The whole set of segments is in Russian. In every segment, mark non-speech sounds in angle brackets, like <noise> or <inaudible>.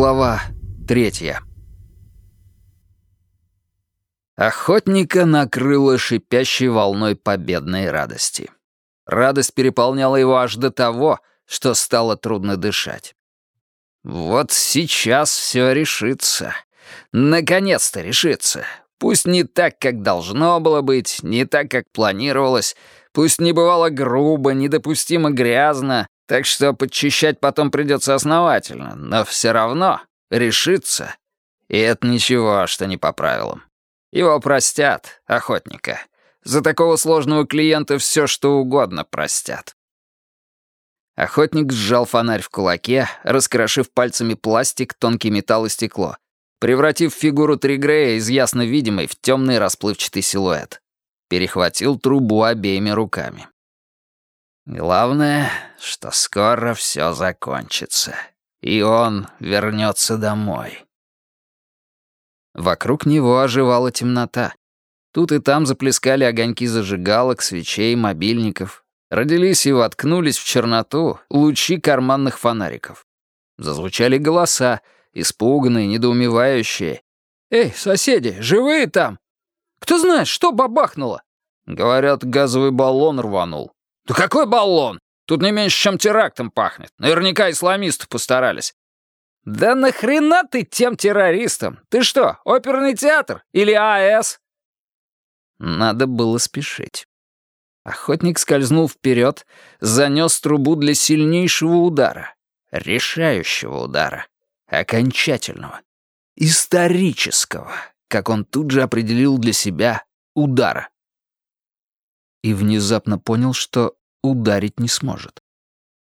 Глава третья. Охотника накрыло шипящей волной победной радости. Радость переполняла его аж до того, что стало трудно дышать. Вот сейчас все решится. Наконец-то решится. Пусть не так, как должно было быть, не так, как планировалось, пусть не бывало грубо, недопустимо грязно, так что подчищать потом придется основательно, но все равно решится. И это ничего, что не по правилам. Его простят, охотника. За такого сложного клиента все что угодно простят. Охотник сжал фонарь в кулаке, раскрошив пальцами пластик, тонкий металл и стекло, превратив фигуру Тригрея из ясно видимой в темный расплывчатый силуэт. Перехватил трубу обеими руками. Главное, что скоро все закончится, и он вернется домой. Вокруг него оживала темнота. Тут и там заплескали огоньки зажигалок, свечей, мобильников. Родились и воткнулись в черноту лучи карманных фонариков. Зазвучали голоса, испуганные, недоумевающие. «Эй, соседи, живые там? Кто знает, что бабахнуло?» Говорят, газовый баллон рванул. «Да какой баллон? Тут не меньше, чем терактом пахнет. Наверняка исламисты постарались». «Да нахрена ты тем террористам? Ты что, оперный театр? Или АЭС?» Надо было спешить. Охотник скользнул вперед, занес трубу для сильнейшего удара. Решающего удара. Окончательного. Исторического, как он тут же определил для себя, удара и внезапно понял, что ударить не сможет.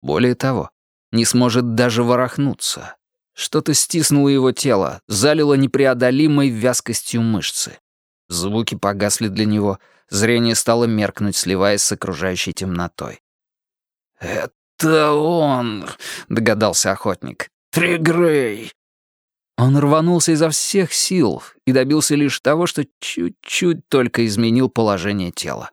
Более того, не сможет даже ворохнуться. Что-то стиснуло его тело, залило непреодолимой вязкостью мышцы. Звуки погасли для него, зрение стало меркнуть, сливаясь с окружающей темнотой. «Это он!» — догадался охотник. «Тригрей!» Он рванулся изо всех сил и добился лишь того, что чуть-чуть только изменил положение тела.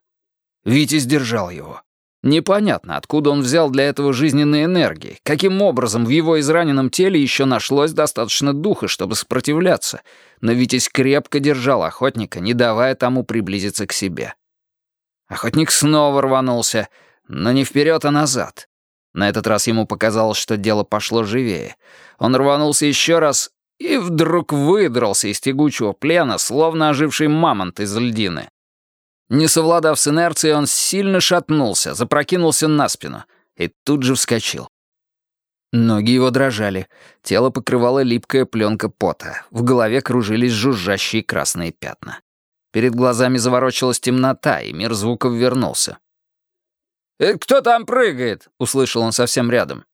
Витя сдержал его. Непонятно, откуда он взял для этого жизненной энергии, каким образом в его израненном теле еще нашлось достаточно духа, чтобы сопротивляться, но Витязь крепко держал охотника, не давая тому приблизиться к себе. Охотник снова рванулся, но не вперед, а назад. На этот раз ему показалось, что дело пошло живее. Он рванулся еще раз и вдруг выдрался из тягучего плена, словно оживший мамонт из льдины. Не совладав с инерцией, он сильно шатнулся, запрокинулся на спину и тут же вскочил. Ноги его дрожали, тело покрывало липкая пленка пота, в голове кружились жужжащие красные пятна. Перед глазами заворочилась темнота, и мир звуков вернулся. «Это кто там прыгает?» — услышал он совсем рядом.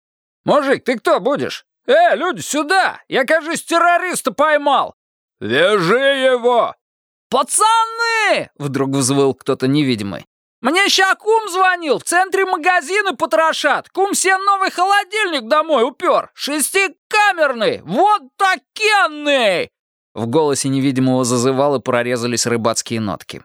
«Мужик, ты кто будешь? Э, люди, сюда! Я, кажется, террориста поймал!» «Вяжи его!» «Пацаны!» — вдруг взвыл кто-то невидимый. «Мне ща кум звонил, в центре магазина потрошат. Кум себе новый холодильник домой упер. Шестикамерный, вот такенный!» В голосе невидимого зазывал и прорезались рыбацкие нотки.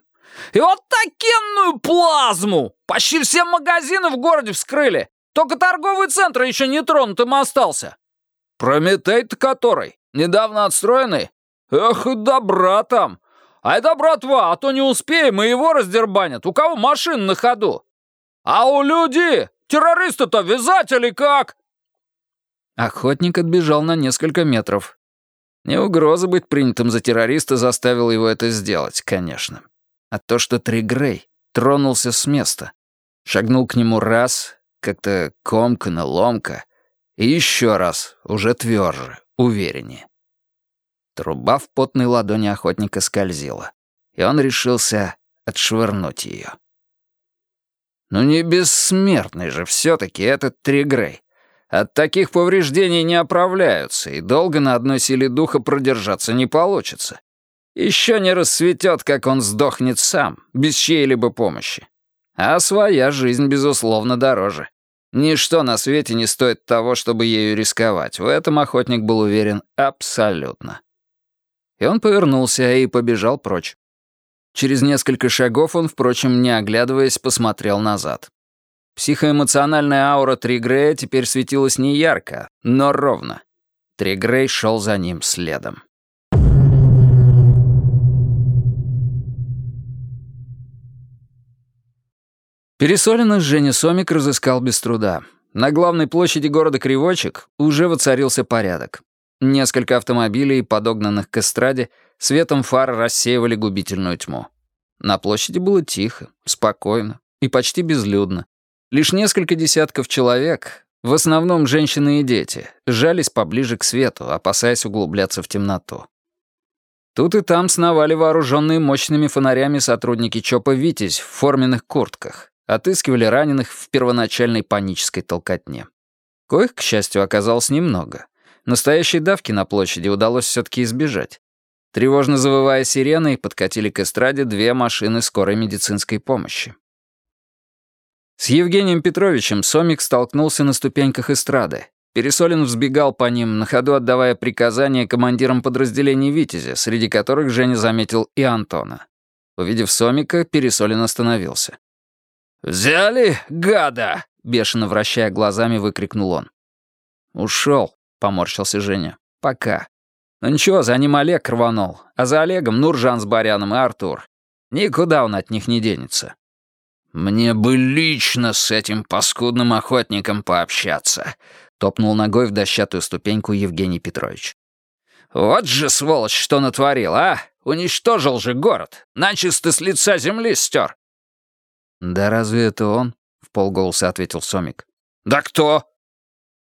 «И вот такенную плазму! Почти все магазины в городе вскрыли. Только торговый центр еще не тронутым остался». «Прометей-то который? Недавно отстроенный? Эх, добра там! «Ай да, братва, а то не успеем, и его раздербанят. У кого машин на ходу? А у людей террористы-то вязать или как?» Охотник отбежал на несколько метров. Не угроза быть принятым за террориста заставила его это сделать, конечно. А то, что Тригрей тронулся с места. Шагнул к нему раз, как-то комка-ломка, и еще раз, уже тверже, увереннее. Труба в потной ладони охотника скользила, и он решился отшвырнуть ее. Ну не бессмертный же все-таки этот Тригрей. От таких повреждений не оправляются, и долго на одной силе духа продержаться не получится. Еще не рассветет, как он сдохнет сам, без чьей-либо помощи. А своя жизнь, безусловно, дороже. Ничто на свете не стоит того, чтобы ею рисковать. В этом охотник был уверен абсолютно. И он повернулся и побежал прочь. Через несколько шагов он, впрочем, не оглядываясь, посмотрел назад. Психоэмоциональная аура Тригрея теперь светилась не ярко, но ровно. Тригрей шел за ним следом. Пересоленных Женя Сомик разыскал без труда. На главной площади города Кривочек уже воцарился порядок. Несколько автомобилей, подогнанных к эстраде, светом фар рассеивали губительную тьму. На площади было тихо, спокойно и почти безлюдно. Лишь несколько десятков человек, в основном женщины и дети, жались поближе к свету, опасаясь углубляться в темноту. Тут и там сновали вооруженные мощными фонарями сотрудники ЧОПа «Витязь» в форменных куртках, отыскивали раненых в первоначальной панической толкотне. Коих, к счастью, оказалось немного. Настоящей давки на площади удалось все-таки избежать. Тревожно завывая сиреной, подкатили к эстраде две машины скорой медицинской помощи. С Евгением Петровичем Сомик столкнулся на ступеньках эстрады. Пересолин взбегал по ним, на ходу отдавая приказания командирам подразделений «Витязя», среди которых Женя заметил и Антона. Увидев Сомика, Пересолин остановился. «Взяли, гада!» — бешено вращая глазами, выкрикнул он. «Ушел», — поморщился Женя. «Пока. Ну ничего, за ним Олег рванул, а за Олегом Нуржан с Баряном и Артур. Никуда он от них не денется. «Мне бы лично с этим паскудным охотником пообщаться», — топнул ногой в дощатую ступеньку Евгений Петрович. «Вот же сволочь, что натворил, а! Уничтожил же город, начисто с лица земли стер!» «Да разве это он?» — в полголоса ответил Сомик. «Да кто?»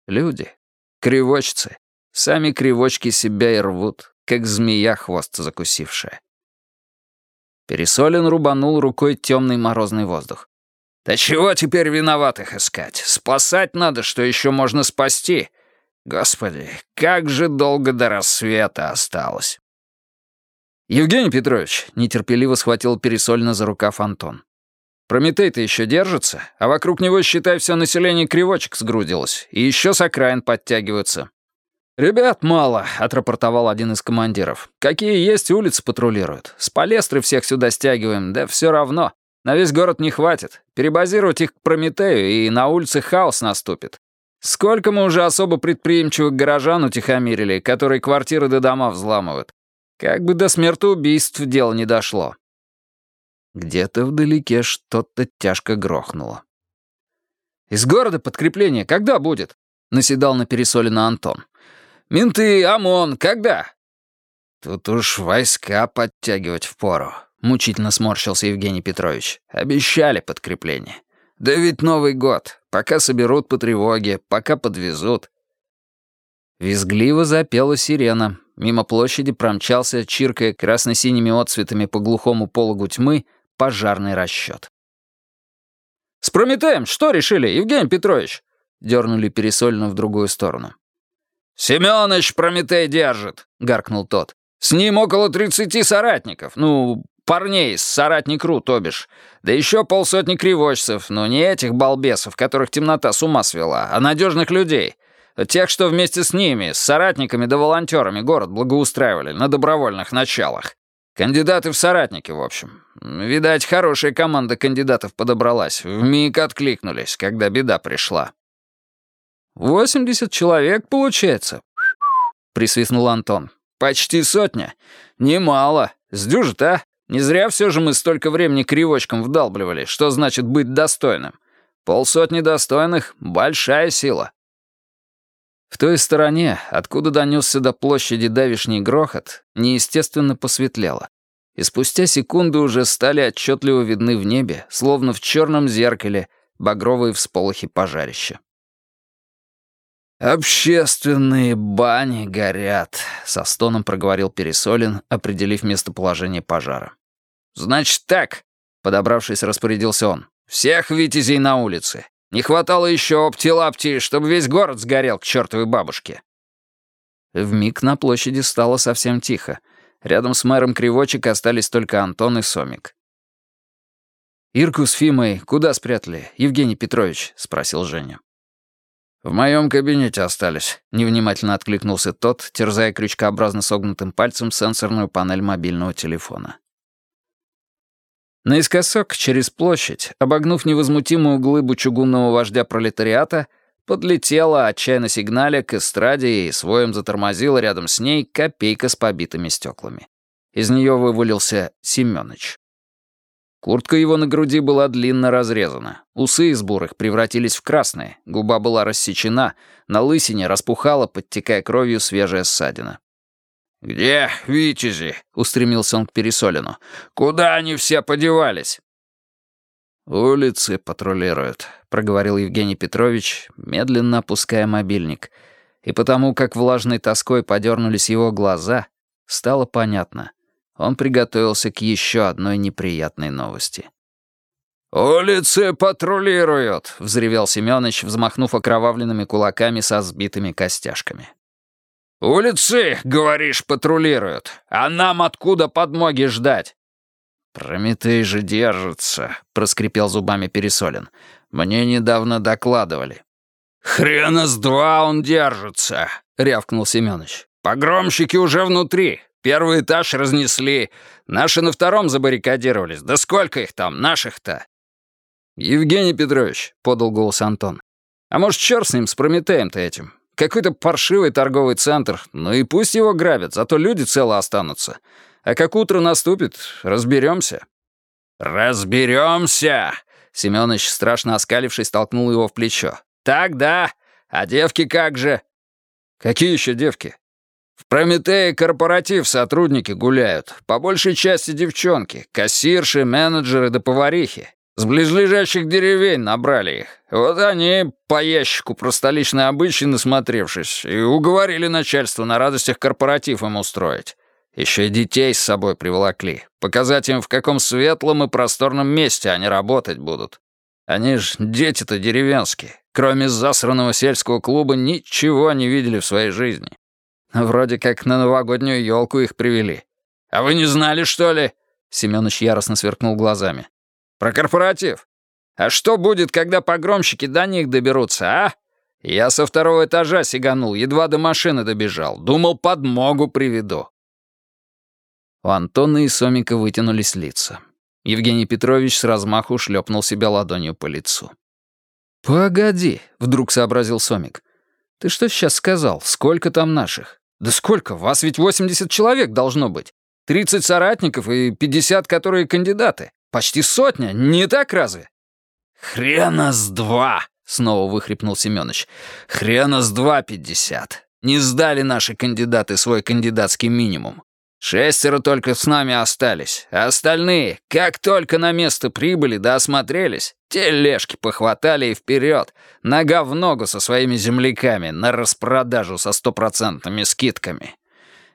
«Люди. Кривочцы. Сами кривочки себя и рвут, как змея хвост закусившая. Пересолин рубанул рукой темный морозный воздух. «Да чего теперь виноватых искать? Спасать надо, что еще можно спасти. Господи, как же долго до рассвета осталось!» «Евгений Петрович», — нетерпеливо схватил Пересолина за рукав Антон. «Прометей-то еще держится, а вокруг него, считай, все население кривочек сгрудилось, и еще с окраин подтягиваются. «Ребят мало», — отрапортовал один из командиров. «Какие есть, улицы патрулируют. С палестры всех сюда стягиваем, да все равно. На весь город не хватит. Перебазировать их к Прометею, и на улице хаос наступит. Сколько мы уже особо предприимчивых горожан утихомирили, которые квартиры до дома взламывают. Как бы до смертоубийств дело не дошло». Где-то вдалеке что-то тяжко грохнуло. «Из города подкрепление когда будет?» — наседал на пересолено Антон. Менты, ОМОН, когда?» «Тут уж войска подтягивать впору», — мучительно сморщился Евгений Петрович. «Обещали подкрепление. Да ведь Новый год. Пока соберут по тревоге, пока подвезут». Визгливо запела сирена. Мимо площади промчался, чиркая красно-синими отцветами по глухому пологу тьмы, пожарный расчет. «С Прометеем что решили, Евгений Петрович?» Дернули пересольно в другую сторону. «Семёныч Прометей держит», — гаркнул тот. «С ним около тридцати соратников. Ну, парней с соратник Ру, то бишь. Да еще полсотни кривочцев, но не этих балбесов, которых темнота с ума свела, а надежных людей. Тех, что вместе с ними, с соратниками да волонтерами город благоустраивали на добровольных началах. Кандидаты в соратники, в общем. Видать, хорошая команда кандидатов подобралась. Вмиг откликнулись, когда беда пришла. «Восемьдесят человек, получается?» — присвистнул Антон. «Почти сотня. Немало. Сдюжит, а? Не зря все же мы столько времени кривочкам вдалбливали, что значит быть достойным. Полсотни достойных — большая сила». В той стороне, откуда донесся до площади давишний грохот, неестественно посветлело. И спустя секунды уже стали отчетливо видны в небе, словно в черном зеркале, багровые всполохи пожарища. «Общественные бани горят», — со стоном проговорил Пересолин, определив местоположение пожара. «Значит так», — подобравшись, распорядился он. «Всех витязей на улице. Не хватало еще опти-лапти, чтобы весь город сгорел к чертовой бабушке». Вмиг на площади стало совсем тихо. Рядом с мэром Кривочек остались только Антон и Сомик. «Ирку с Фимой куда спрятали, Евгений Петрович?» — спросил Женя. «В моем кабинете остались», — невнимательно откликнулся тот, терзая крючкообразно согнутым пальцем сенсорную панель мобильного телефона. Наискосок, через площадь, обогнув невозмутимую глыбу чугунного вождя пролетариата, Подлетела, отчаянно сигналя, к эстраде и своем затормозила рядом с ней копейка с побитыми стеклами. Из нее вывалился Семёныч. Куртка его на груди была длинно разрезана. Усы из бурых превратились в красные, губа была рассечена, на лысине распухала, подтекая кровью свежая ссадина. «Где витязи?» — устремился он к Пересолину. «Куда они все подевались?» «Улицы патрулируют», — проговорил Евгений Петрович, медленно опуская мобильник. И потому, как влажной тоской подернулись его глаза, стало понятно. Он приготовился к еще одной неприятной новости. «Улицы патрулируют!» — взревел Семёныч, взмахнув окровавленными кулаками со сбитыми костяшками. «Улицы, говоришь, патрулируют. А нам откуда подмоги ждать?» «Прометей же держится», — проскрипел зубами Пересолин. «Мне недавно докладывали». «Хрена с два он держится», — рявкнул Семёныч. «Погромщики уже внутри. Первый этаж разнесли. Наши на втором забаррикадировались. Да сколько их там, наших-то?» «Евгений Петрович», — подал голос Антон. «А может, черт с ним, с Прометеем-то этим? Какой-то паршивый торговый центр. Ну и пусть его грабят, зато люди цело останутся. А как утро наступит, разберемся. «Разберемся!» Семёныч, страшно оскалившись, толкнул его в плечо. «Так, да. А девки как же?» «Какие еще девки?» «В Прометее корпоратив сотрудники гуляют. По большей части девчонки. Кассирши, менеджеры да поварихи. С близлежащих деревень набрали их. Вот они по ящику про столичные обычаи насмотревшись и уговорили начальство на радостях корпоратив им устроить. Еще и детей с собой приволокли. Показать им, в каком светлом и просторном месте они работать будут. Они ж дети-то деревенские. Кроме засранного сельского клуба ничего не видели в своей жизни. Вроде как на новогоднюю елку их привели. А вы не знали, что ли? Семёныч яростно сверкнул глазами. Про корпоратив. А что будет, когда погромщики до них доберутся, а? Я со второго этажа сиганул, едва до машины добежал. Думал, подмогу приведу. У Антона и Сомика вытянулись лица. Евгений Петрович с размаху шлепнул себя ладонью по лицу. «Погоди», — вдруг сообразил Сомик. «Ты что сейчас сказал? Сколько там наших?» «Да сколько? Вас ведь 80 человек должно быть. 30 соратников и 50, которые кандидаты. Почти сотня, не так разве?» «Хрена с два!» — снова выхрипнул Семёныч. «Хрена с два пятьдесят. Не сдали наши кандидаты свой кандидатский минимум. Шестеро только с нами остались, а остальные, как только на место прибыли да осмотрелись, те похватали и вперед, нога в ногу со своими земляками на распродажу со стопроцентными скидками.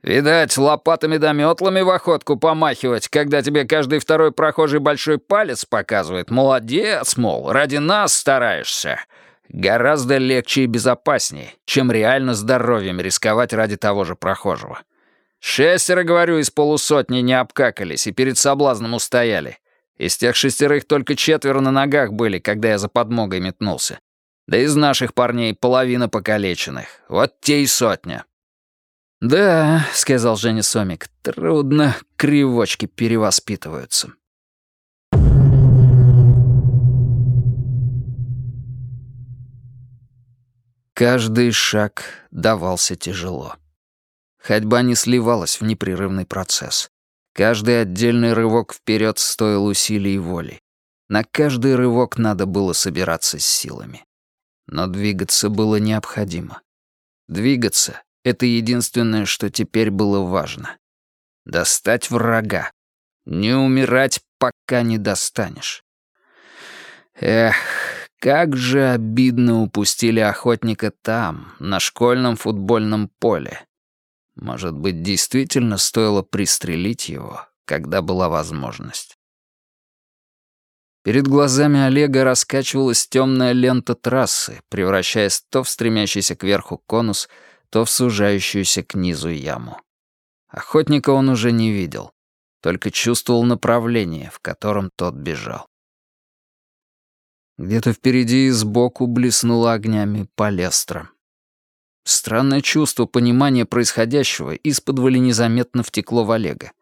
Видать, лопатами да метлами в охотку помахивать, когда тебе каждый второй прохожий большой палец показывает. Молодец, мол, ради нас стараешься. Гораздо легче и безопаснее, чем реально здоровьем рисковать ради того же прохожего. Шестеро, говорю, из полусотни не обкакались и перед соблазном устояли. Из тех шестерых только четверо на ногах были, когда я за подмогой метнулся. Да из наших парней половина покалеченных. Вот те и сотня. «Да», — сказал Женя Сомик, — «трудно, кривочки перевоспитываются». Каждый шаг давался тяжело. Ходьба не сливалась в непрерывный процесс. Каждый отдельный рывок вперед стоил усилий и воли. На каждый рывок надо было собираться с силами. Но двигаться было необходимо. Двигаться — это единственное, что теперь было важно. Достать врага. Не умирать, пока не достанешь. Эх, как же обидно упустили охотника там, на школьном футбольном поле. Может быть, действительно стоило пристрелить его, когда была возможность. Перед глазами Олега раскачивалась темная лента трассы, превращаясь то в стремящийся кверху конус, то в сужающуюся к низу яму. Охотника он уже не видел, только чувствовал направление, в котором тот бежал. Где-то впереди и сбоку блеснула огнями палестра. Странное чувство понимания происходящего из-под незаметно втекло в Олега.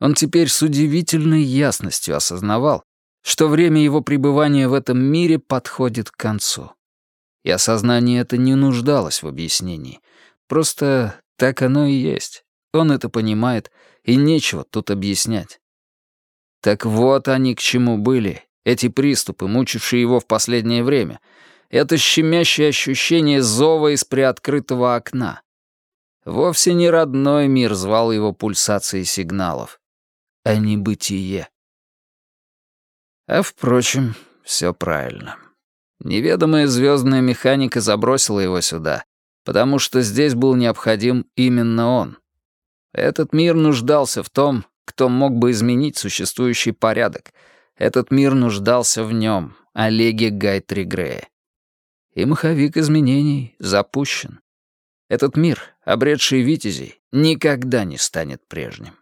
Он теперь с удивительной ясностью осознавал, что время его пребывания в этом мире подходит к концу. И осознание это не нуждалось в объяснении. Просто так оно и есть. Он это понимает, и нечего тут объяснять. Так вот они к чему были, эти приступы, мучившие его в последнее время. Это щемящее ощущение зова из приоткрытого окна. Вовсе не родной мир звал его пульсацией сигналов, а небытие. А впрочем, все правильно. Неведомая звездная механика забросила его сюда, потому что здесь был необходим именно он. Этот мир нуждался в том, кто мог бы изменить существующий порядок. Этот мир нуждался в нем, Олеге Гайтри Грея. И маховик изменений запущен. Этот мир, обретший витязей, никогда не станет прежним.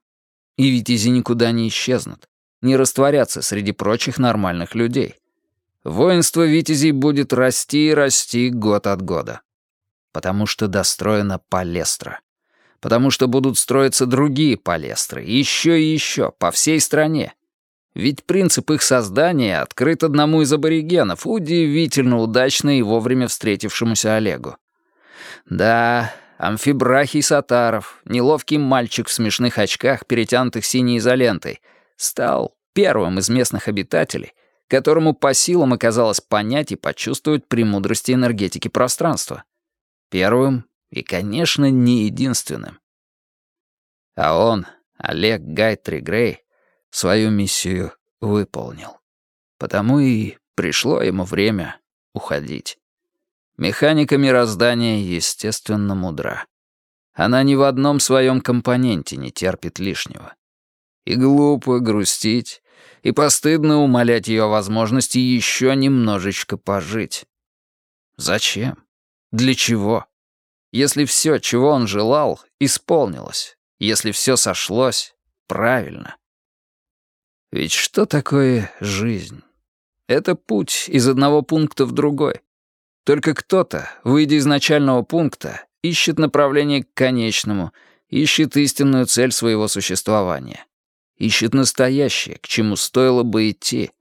И витязи никуда не исчезнут, не растворятся среди прочих нормальных людей. Воинство витязей будет расти и расти год от года. Потому что достроена палестра. Потому что будут строиться другие палестры, еще и еще, по всей стране. Ведь принцип их создания открыт одному из аборигенов, удивительно удачно и вовремя встретившемуся Олегу. Да, амфибрахий Сатаров, неловкий мальчик в смешных очках, перетянутых синей изолентой, стал первым из местных обитателей, которому по силам оказалось понять и почувствовать премудрости энергетики пространства. Первым и, конечно, не единственным. А он, Олег Гайтри Грей, свою миссию выполнил. Потому и пришло ему время уходить. Механика мироздания, естественно, мудра. Она ни в одном своем компоненте не терпит лишнего. И глупо грустить, и постыдно умолять ее возможности еще немножечко пожить. Зачем? Для чего? Если все, чего он желал, исполнилось, если все сошлось, правильно. Ведь что такое жизнь? Это путь из одного пункта в другой. Только кто-то, выйдя из начального пункта, ищет направление к конечному, ищет истинную цель своего существования ищет настоящее, к чему стоило бы идти,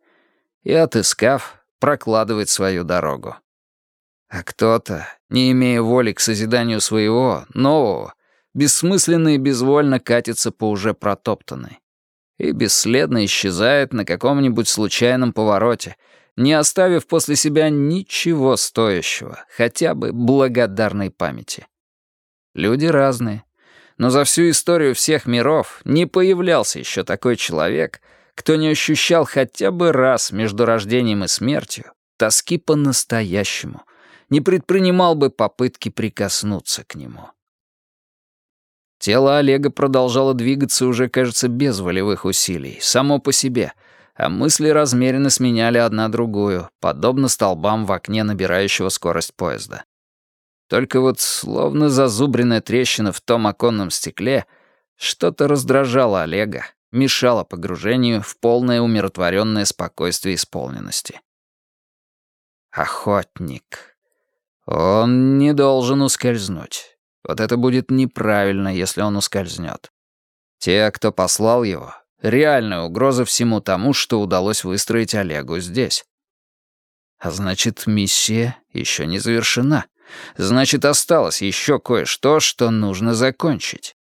и, отыскав, прокладывает свою дорогу. А кто-то, не имея воли к созиданию своего, нового, бессмысленно и безвольно катится по уже протоптанной и бесследно исчезает на каком-нибудь случайном повороте, не оставив после себя ничего стоящего, хотя бы благодарной памяти. Люди разные, но за всю историю всех миров не появлялся еще такой человек, кто не ощущал хотя бы раз между рождением и смертью тоски по-настоящему, не предпринимал бы попытки прикоснуться к нему. Тело Олега продолжало двигаться уже, кажется, без волевых усилий, само по себе, а мысли размеренно сменяли одна другую, подобно столбам в окне набирающего скорость поезда. Только вот, словно зазубренная трещина в том оконном стекле, что-то раздражало Олега, мешало погружению в полное умиротворенное спокойствие исполненности. Охотник. Он не должен ускользнуть. Вот это будет неправильно, если он ускользнет. Те, кто послал его, реальная угроза всему тому, что удалось выстроить Олегу здесь. А значит, миссия еще не завершена. Значит, осталось еще кое-что, что нужно закончить.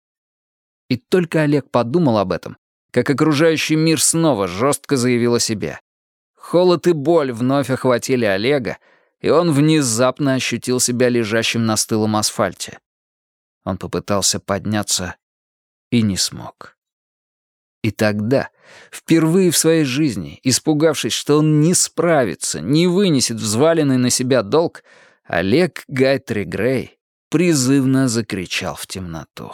И только Олег подумал об этом, как окружающий мир снова жестко заявил о себе. Холод и боль вновь охватили Олега, и он внезапно ощутил себя лежащим на стылом асфальте. Он попытался подняться и не смог. И тогда, впервые в своей жизни, испугавшись, что он не справится, не вынесет взваленный на себя долг, Олег Гайтри Грей призывно закричал в темноту.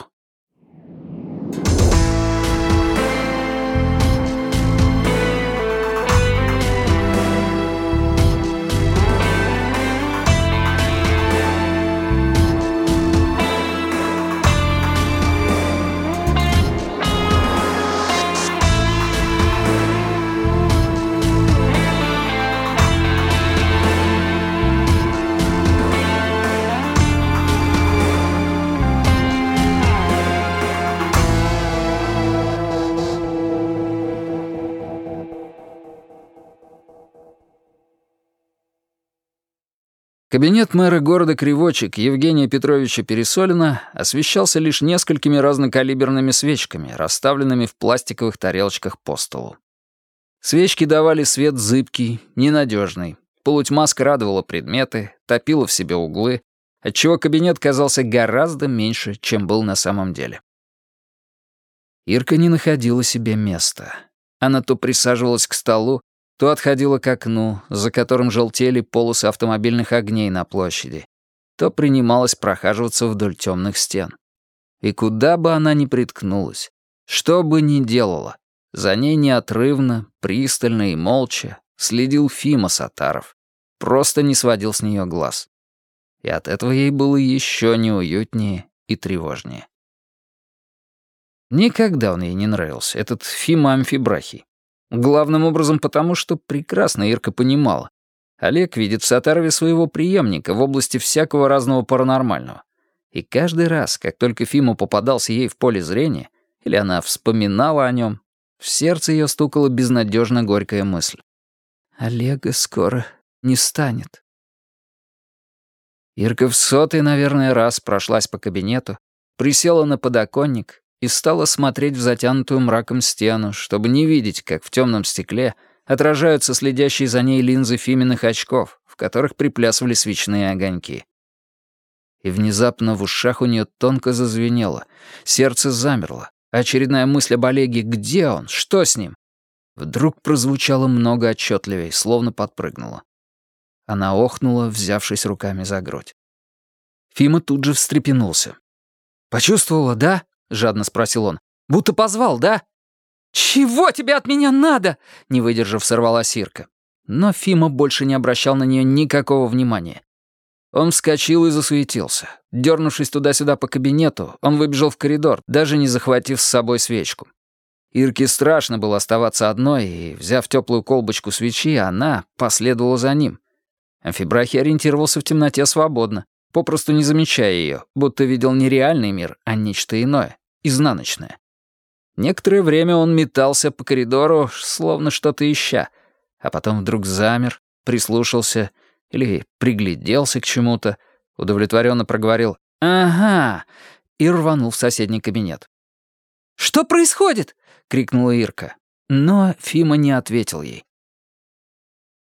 Кабинет мэра города Кривочек Евгения Петровича Пересолина освещался лишь несколькими разнокалиберными свечками, расставленными в пластиковых тарелочках по столу. Свечки давали свет зыбкий, ненадежный. Полутьма скрадывала предметы, топила в себе углы, отчего кабинет казался гораздо меньше, чем был на самом деле. Ирка не находила себе места. Она то присаживалась к столу, то отходила к окну, за которым желтели полосы автомобильных огней на площади, то принималась прохаживаться вдоль темных стен. И куда бы она ни приткнулась, что бы ни делала, за ней неотрывно, пристально и молча следил Фима Сатаров, просто не сводил с нее глаз. И от этого ей было еще неуютнее и тревожнее. Никогда он ей не нравился, этот Фима Амфибрахий. Главным образом потому, что прекрасно Ирка понимала. Олег видит в Сатарове своего преемника в области всякого разного паранормального. И каждый раз, как только Фима попадался ей в поле зрения, или она вспоминала о нем, в сердце ее стукала безнадежно горькая мысль. «Олега скоро не станет». Ирка в сотый, наверное, раз прошлась по кабинету, присела на подоконник и стала смотреть в затянутую мраком стену, чтобы не видеть, как в темном стекле отражаются следящие за ней линзы фименных очков, в которых приплясывали свечные огоньки. И внезапно в ушах у нее тонко зазвенело, сердце замерло, очередная мысль об Олеге «Где он? Что с ним?» Вдруг прозвучало много отчетливей, словно подпрыгнула. Она охнула, взявшись руками за грудь. Фима тут же встрепенулся. «Почувствовала, да?» — жадно спросил он. «Будто позвал, да?» «Чего тебе от меня надо?» — не выдержав, сорвала Сирка. Но Фима больше не обращал на нее никакого внимания. Он вскочил и засуетился. Дернувшись туда-сюда по кабинету, он выбежал в коридор, даже не захватив с собой свечку. Ирке страшно было оставаться одной, и, взяв теплую колбочку свечи, она последовала за ним. Амфибрахи ориентировался в темноте свободно, попросту не замечая ее, будто видел не реальный мир, а нечто иное изнаночная. Некоторое время он метался по коридору, словно что-то ища, а потом вдруг замер, прислушался или пригляделся к чему-то, удовлетворенно проговорил «Ага!» и рванул в соседний кабинет. «Что происходит?» — крикнула Ирка. Но Фима не ответил ей.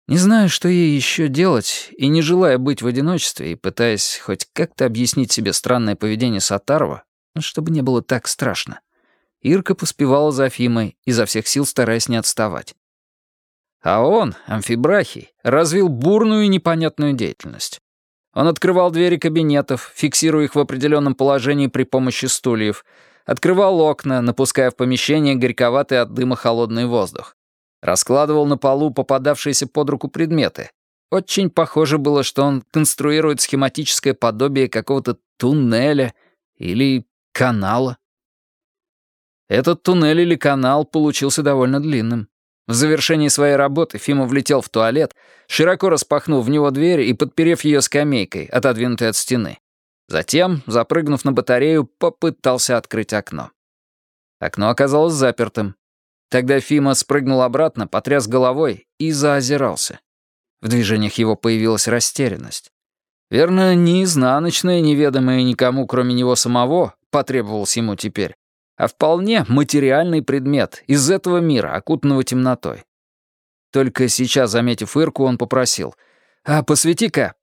Не зная, что ей еще делать, и не желая быть в одиночестве, и пытаясь хоть как-то объяснить себе странное поведение Сатарова, чтобы не было так страшно. Ирка поспевала за Фимой, изо всех сил стараясь не отставать. А он, амфибрахий, развил бурную и непонятную деятельность. Он открывал двери кабинетов, фиксируя их в определенном положении при помощи стульев, открывал окна, напуская в помещение горьковатый от дыма холодный воздух. Раскладывал на полу попадавшиеся под руку предметы. Очень похоже было, что он конструирует схематическое подобие какого-то туннеля или канала. Этот туннель или канал получился довольно длинным. В завершении своей работы Фима влетел в туалет, широко распахнув в него дверь и подперев ее скамейкой, отодвинутой от стены. Затем, запрыгнув на батарею, попытался открыть окно. Окно оказалось запертым. Тогда Фима спрыгнул обратно, потряс головой и заозирался. В движениях его появилась растерянность. Верно, не изнаночная, неведомая никому, кроме него самого, потребовался ему теперь, а вполне материальный предмет из этого мира, окутанного темнотой. Только сейчас, заметив Ирку, он попросил «А посвети-ка».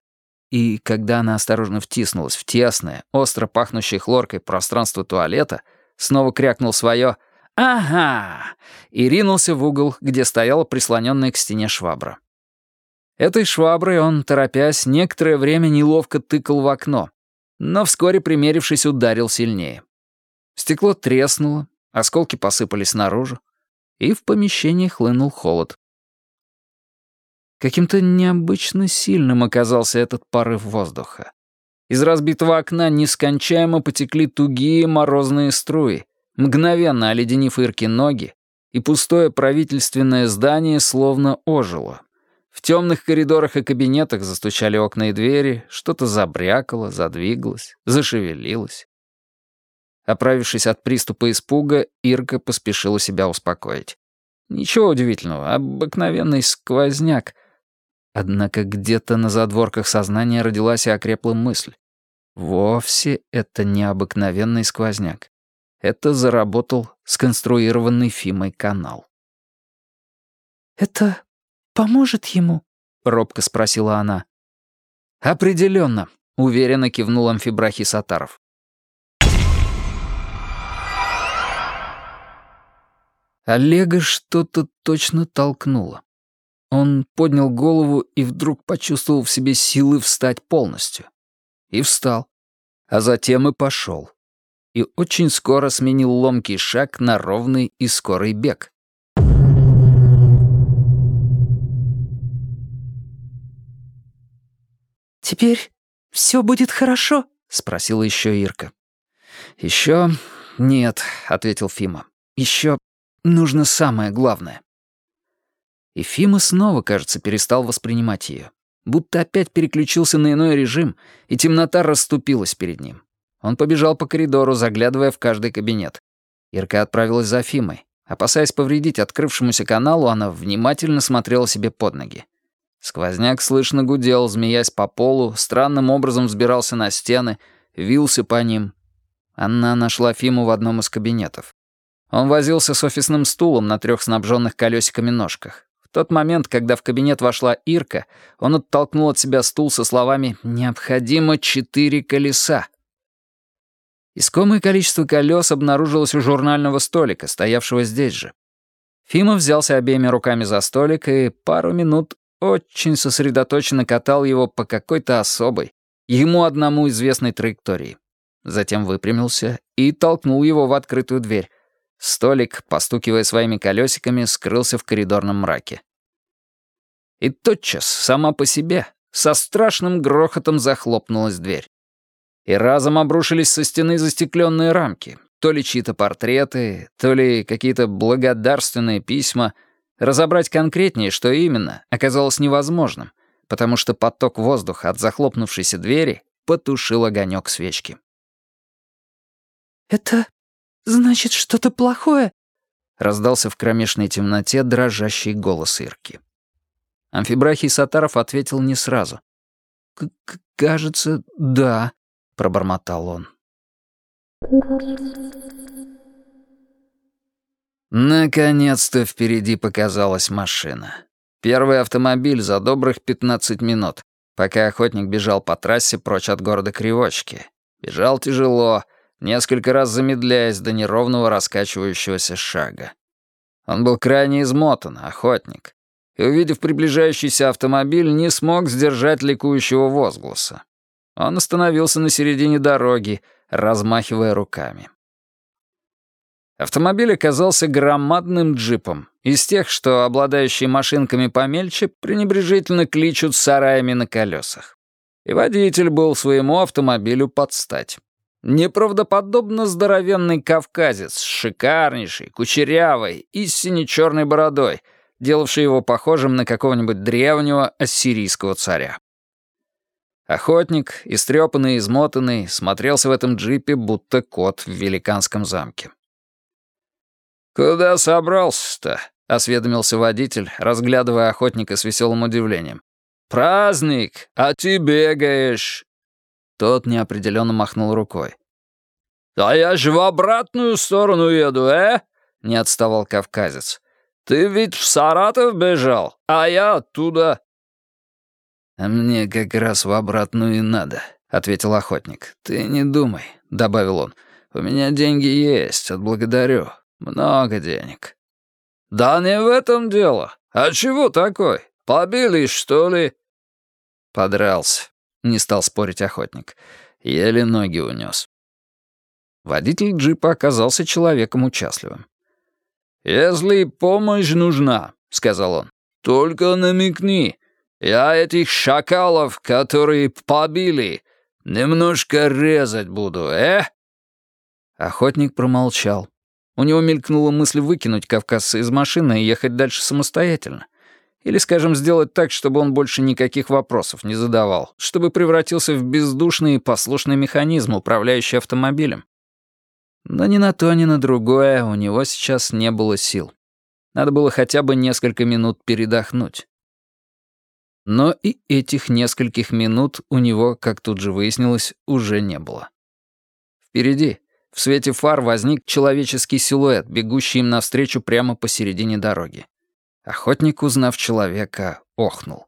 И когда она осторожно втиснулась в тесное, остро пахнущее хлоркой пространство туалета, снова крякнул свое «Ага!» и ринулся в угол, где стояла прислоненная к стене швабра. Этой шваброй он, торопясь, некоторое время неловко тыкал в окно, но вскоре, примерившись, ударил сильнее. Стекло треснуло, осколки посыпались наружу, и в помещении хлынул холод. Каким-то необычно сильным оказался этот порыв воздуха. Из разбитого окна нескончаемо потекли тугие морозные струи, мгновенно оледенив Ирки ноги, и пустое правительственное здание словно ожило, в темных коридорах и кабинетах застучали окна и двери, что-то забрякало, задвигалось, зашевелилось. Оправившись от приступа испуга, Ирка поспешила себя успокоить. Ничего удивительного, обыкновенный сквозняк. Однако где-то на задворках сознания родилась и окрепла мысль. Вовсе это не обыкновенный сквозняк. Это заработал сконструированный Фимой канал. «Это поможет ему?» — робко спросила она. «Определенно», — уверенно кивнул амфибрахий Сатаров. Олега что-то точно толкнуло. Он поднял голову и вдруг почувствовал в себе силы встать полностью. И встал. А затем и пошел. И очень скоро сменил ломкий шаг на ровный и скорый бег. «Теперь все будет хорошо?» — спросила еще Ирка. Еще нет», — ответил Фима. Еще нужно самое главное». И Фима снова, кажется, перестал воспринимать ее. Будто опять переключился на иной режим, и темнота расступилась перед ним. Он побежал по коридору, заглядывая в каждый кабинет. Ирка отправилась за Фимой. Опасаясь повредить открывшемуся каналу, она внимательно смотрела себе под ноги. Сквозняк слышно гудел, змеясь по полу, странным образом взбирался на стены, вился по ним. Она нашла Фиму в одном из кабинетов. Он возился с офисным стулом на трех снабженных колесиками ножках. В тот момент, когда в кабинет вошла Ирка, он оттолкнул от себя стул со словами «Необходимо четыре колеса». Искомое количество колес обнаружилось у журнального столика, стоявшего здесь же. Фима взялся обеими руками за столик и пару минут очень сосредоточенно катал его по какой-то особой, ему одному известной траектории. Затем выпрямился и толкнул его в открытую дверь. Столик, постукивая своими колесиками, скрылся в коридорном мраке. И тотчас, сама по себе, со страшным грохотом захлопнулась дверь. И разом обрушились со стены застекленные рамки, то ли чьи-то портреты, то ли какие-то благодарственные письма — Разобрать конкретнее, что именно, оказалось невозможным, потому что поток воздуха от захлопнувшейся двери потушил огонек свечки. «Это значит что-то плохое?» — раздался в кромешной темноте дрожащий голос Ирки. Амфибрахий Сатаров ответил не сразу. К «Кажется, да», — пробормотал он. Наконец-то впереди показалась машина. Первый автомобиль за добрых 15 минут, пока охотник бежал по трассе прочь от города Кривочки. Бежал тяжело, несколько раз замедляясь до неровного раскачивающегося шага. Он был крайне измотан, охотник, и, увидев приближающийся автомобиль, не смог сдержать ликующего возгласа. Он остановился на середине дороги, размахивая руками. Автомобиль оказался громадным джипом, из тех, что обладающие машинками помельче пренебрежительно кличут сараями на колесах. И водитель был своему автомобилю под стать. Неправдоподобно здоровенный кавказец с шикарнейшей, кучерявой и сине-черной бородой, делавший его похожим на какого-нибудь древнего ассирийского царя. Охотник, истрепанный и измотанный, смотрелся в этом джипе, будто кот в великанском замке. «Куда собрался-то?» — осведомился водитель, разглядывая охотника с веселым удивлением. «Праздник, а ты бегаешь!» Тот неопределенно махнул рукой. «А я же в обратную сторону еду, э?» — не отставал кавказец. «Ты ведь в Саратов бежал, а я оттуда». «А мне как раз в обратную и надо», — ответил охотник. «Ты не думай», — добавил он. «У меня деньги есть, отблагодарю. Много денег. Да не в этом дело. А чего такой? Побились, что ли? Подрался. Не стал спорить охотник. Еле ноги унес. Водитель джипа оказался человеком участливым. «Если помощь нужна», — сказал он, — «только намекни. Я этих шакалов, которые побили, немножко резать буду, э?» Охотник промолчал. У него мелькнула мысль выкинуть кавказца из машины и ехать дальше самостоятельно. Или, скажем, сделать так, чтобы он больше никаких вопросов не задавал, чтобы превратился в бездушный и послушный механизм, управляющий автомобилем. Но ни на то, ни на другое у него сейчас не было сил. Надо было хотя бы несколько минут передохнуть. Но и этих нескольких минут у него, как тут же выяснилось, уже не было. Впереди, в свете фар, возник человеческий силуэт, бегущий им навстречу прямо посередине дороги. Охотник, узнав человека, охнул.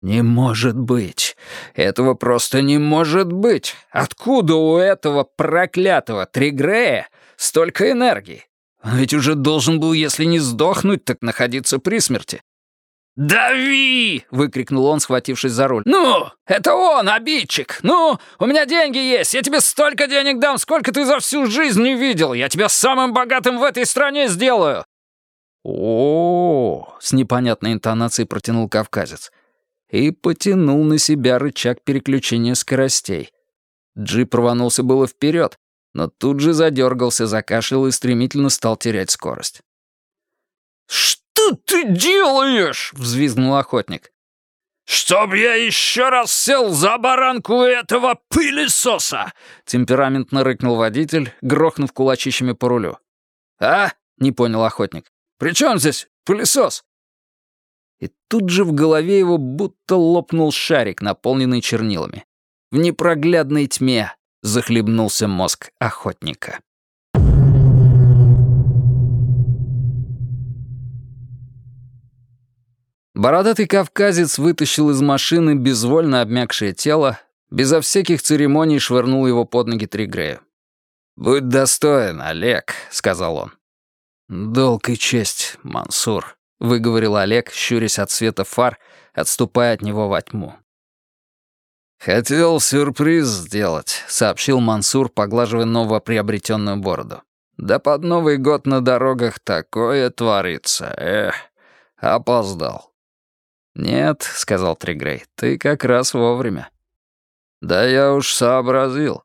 «Не может быть! Этого просто не может быть! Откуда у этого проклятого Тригрея столько энергии? Он ведь уже должен был, если не сдохнуть, так находиться при смерти. «Дави!» — выкрикнул он, схватившись за руль. «Ну, это он, обидчик! Ну, у меня деньги есть! Я тебе столько денег дам, сколько ты за всю жизнь не видел! Я тебя самым богатым в этой стране сделаю!» О, с непонятной интонацией протянул кавказец и потянул на себя рычаг переключения скоростей. Джип рванулся было вперед, но тут же задергался, закашлял и стремительно стал терять скорость. «Что ты делаешь?» — взвизгнул охотник. «Чтоб я еще раз сел за баранку этого пылесоса!» — темпераментно рыкнул водитель, грохнув кулачищами по рулю. «А?» — не понял охотник. «При чем здесь пылесос?» И тут же в голове его будто лопнул шарик, наполненный чернилами. В непроглядной тьме захлебнулся мозг охотника. Бородатый кавказец вытащил из машины безвольно обмякшее тело, безо всяких церемоний швырнул его под ноги Тригрею. «Будь достоин, Олег», — сказал он. «Долг и честь, Мансур», — выговорил Олег, щурясь от света фар, отступая от него во тьму. «Хотел сюрприз сделать», — сообщил Мансур, поглаживая новоприобретенную бороду. «Да под Новый год на дорогах такое творится, эх, опоздал». «Нет», — сказал Тригрей, — «ты как раз вовремя». «Да я уж сообразил.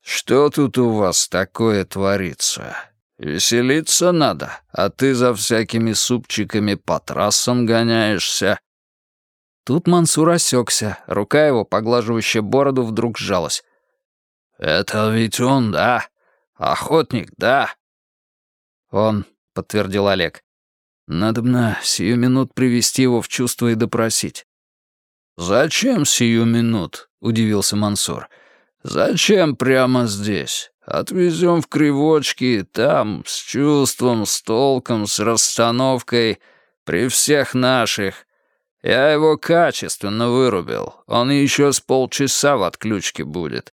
Что тут у вас такое творится? Веселиться надо, а ты за всякими супчиками по трассам гоняешься». Тут Мансур осекся, рука его, поглаживающая бороду, вдруг сжалась. «Это ведь он, да? Охотник, да?» «Он», — подтвердил Олег. Надобно сию минут привести его в чувство и допросить. «Зачем сию минут?» — удивился Мансур. «Зачем прямо здесь? Отвезем в кривочки, там, с чувством, с толком, с расстановкой, при всех наших. Я его качественно вырубил, он еще с полчаса в отключке будет.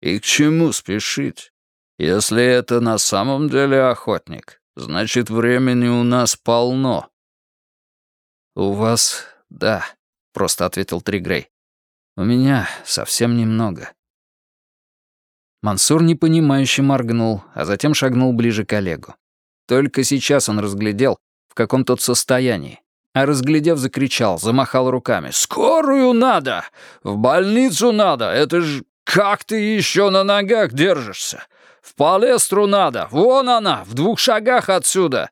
И к чему спешить? Если это на самом деле охотник, Значит, времени у нас полно». «У вас, да», — просто ответил Тригрей. «У меня совсем немного». Мансур непонимающе моргнул, а затем шагнул ближе к Олегу. Только сейчас он разглядел, в каком тот состоянии. А разглядев, закричал, замахал руками. «Скорую надо! В больницу надо! Это ж как ты еще на ногах держишься? В палестру надо! Вон она, в двух шагах отсюда!»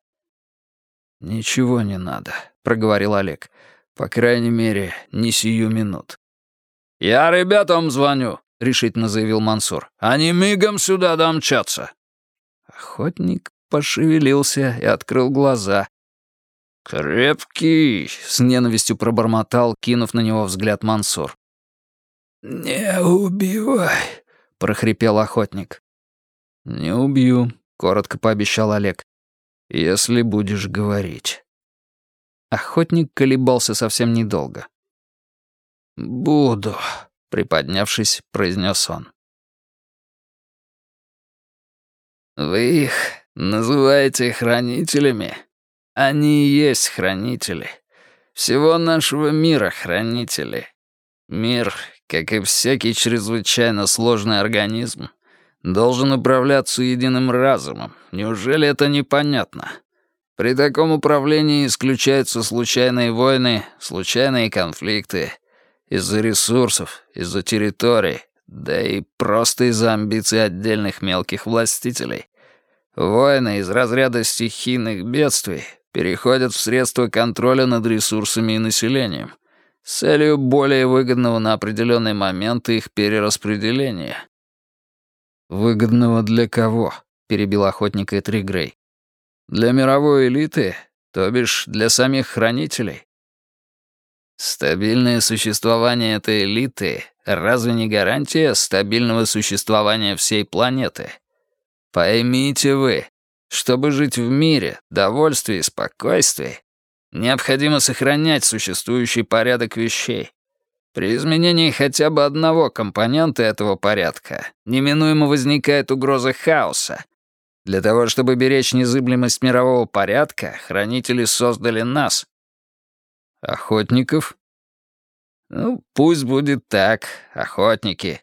«Ничего не надо», — проговорил Олег. «По крайней мере, не сию минут». «Я ребятам звоню», — решительно заявил Мансур. «Они мигом сюда домчатся». Охотник пошевелился и открыл глаза. «Крепкий», — с ненавистью пробормотал, кинув на него взгляд Мансур. «Не убивай», — прохрипел охотник. «Не убью», — коротко пообещал Олег. «Если будешь говорить». Охотник колебался совсем недолго. «Буду», — приподнявшись, произнес он. «Вы их называете хранителями? Они и есть хранители. Всего нашего мира хранители. Мир, как и всякий чрезвычайно сложный организм, должен управляться единым разумом. Неужели это непонятно? При таком управлении исключаются случайные войны, случайные конфликты. Из-за ресурсов, из-за территорий, да и просто из-за амбиций отдельных мелких властителей. Войны из разряда стихийных бедствий переходят в средства контроля над ресурсами и населением с целью более выгодного на определенный момент их перераспределения. «Выгодного для кого?» — перебил охотника Этри Грей. «Для мировой элиты, то бишь для самих хранителей?» Стабильное существование этой элиты разве не гарантия стабильного существования всей планеты? Поймите вы, чтобы жить в мире, довольстве и спокойствии, необходимо сохранять существующий порядок вещей. При изменении хотя бы одного компонента этого порядка неминуемо возникает угроза хаоса. Для того, чтобы беречь незыблемость мирового порядка, хранители создали нас. Охотников? Ну, пусть будет так, охотники.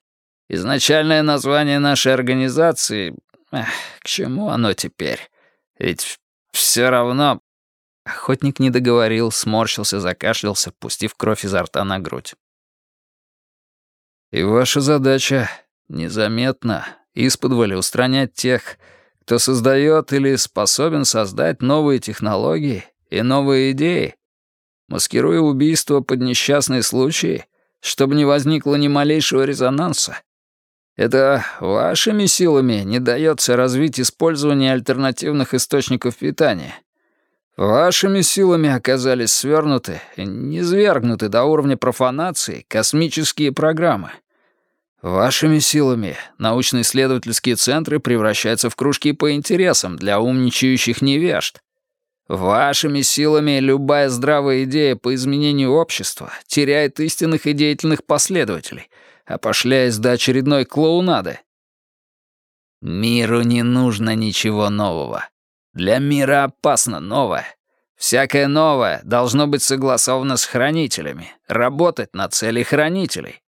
Изначальное название нашей организации Эх, к чему оно теперь? Ведь все равно... Охотник не договорил, сморщился, закашлялся, пустив кровь изо рта на грудь. И ваша задача незаметно, исподволе устранять тех, кто создает или способен создать новые технологии и новые идеи, маскируя убийство под несчастные случаи, чтобы не возникло ни малейшего резонанса. Это вашими силами не дается развить использование альтернативных источников питания. Вашими силами оказались свернуты низвергнуты до уровня профанации космические программы. Вашими силами научно-исследовательские центры превращаются в кружки по интересам для умничающих невежд. Вашими силами любая здравая идея по изменению общества теряет истинных и деятельных последователей — опошляясь до очередной клоунады. Миру не нужно ничего нового. Для мира опасно новое. Всякое новое должно быть согласовано с хранителями, работать на цели хранителей.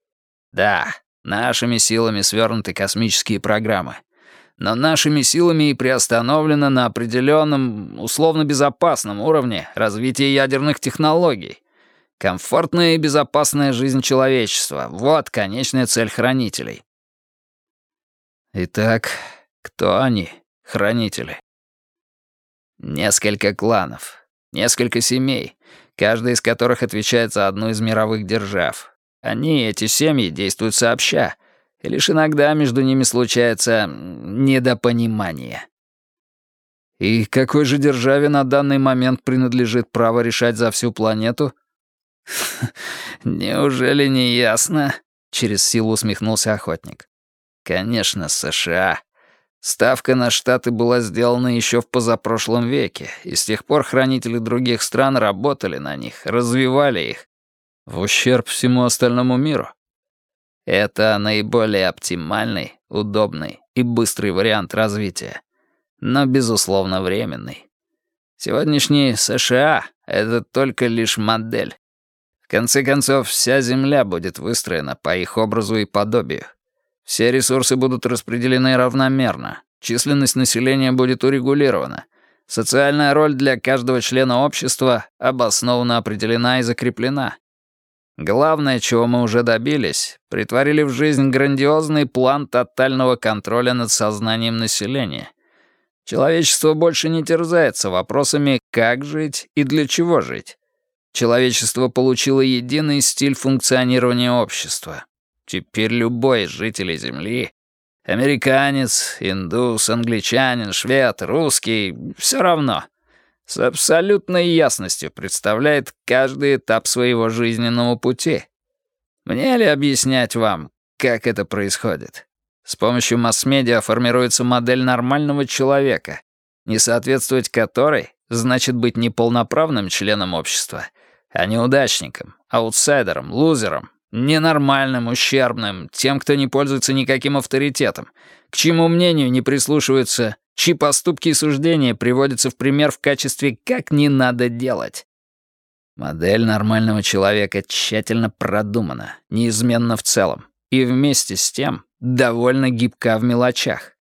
Да, нашими силами свернуты космические программы. Но нашими силами и приостановлено на определенном, условно безопасном уровне развитие ядерных технологий. Комфортная и безопасная жизнь человечества — вот конечная цель хранителей. Итак, кто они, хранители? Несколько кланов, несколько семей, каждая из которых отвечает за одну из мировых держав. Они, эти семьи, действуют сообща, и лишь иногда между ними случается недопонимание. И какой же державе на данный момент принадлежит право решать за всю планету? <laughs> «Неужели не ясно?» — через силу усмехнулся охотник. «Конечно, США. Ставка на Штаты была сделана еще в позапрошлом веке, и с тех пор хранители других стран работали на них, развивали их. В ущерб всему остальному миру. Это наиболее оптимальный, удобный и быстрый вариант развития, но, безусловно, временный. Сегодняшний США — это только лишь модель, конце концов, вся Земля будет выстроена по их образу и подобию. Все ресурсы будут распределены равномерно, численность населения будет урегулирована, социальная роль для каждого члена общества обоснованно определена и закреплена. Главное, чего мы уже добились, притворили в жизнь грандиозный план тотального контроля над сознанием населения. Человечество больше не терзается вопросами «как жить» и «для чего жить». Человечество получило единый стиль функционирования общества. Теперь любой из жителей Земли — американец, индус, англичанин, швед, русский — все равно — с абсолютной ясностью представляет каждый этап своего жизненного пути. Мне ли объяснять вам, как это происходит? С помощью масс-медиа формируется модель нормального человека, не соответствовать которой значит быть неполноправным членом общества — а неудачником, аутсайдером, лузером, ненормальным, ущербным, тем, кто не пользуется никаким авторитетом, к чьему мнению не прислушиваются, чьи поступки и суждения приводятся в пример в качестве «как не надо делать». Модель нормального человека тщательно продумана, неизменна в целом, и вместе с тем довольно гибка в мелочах.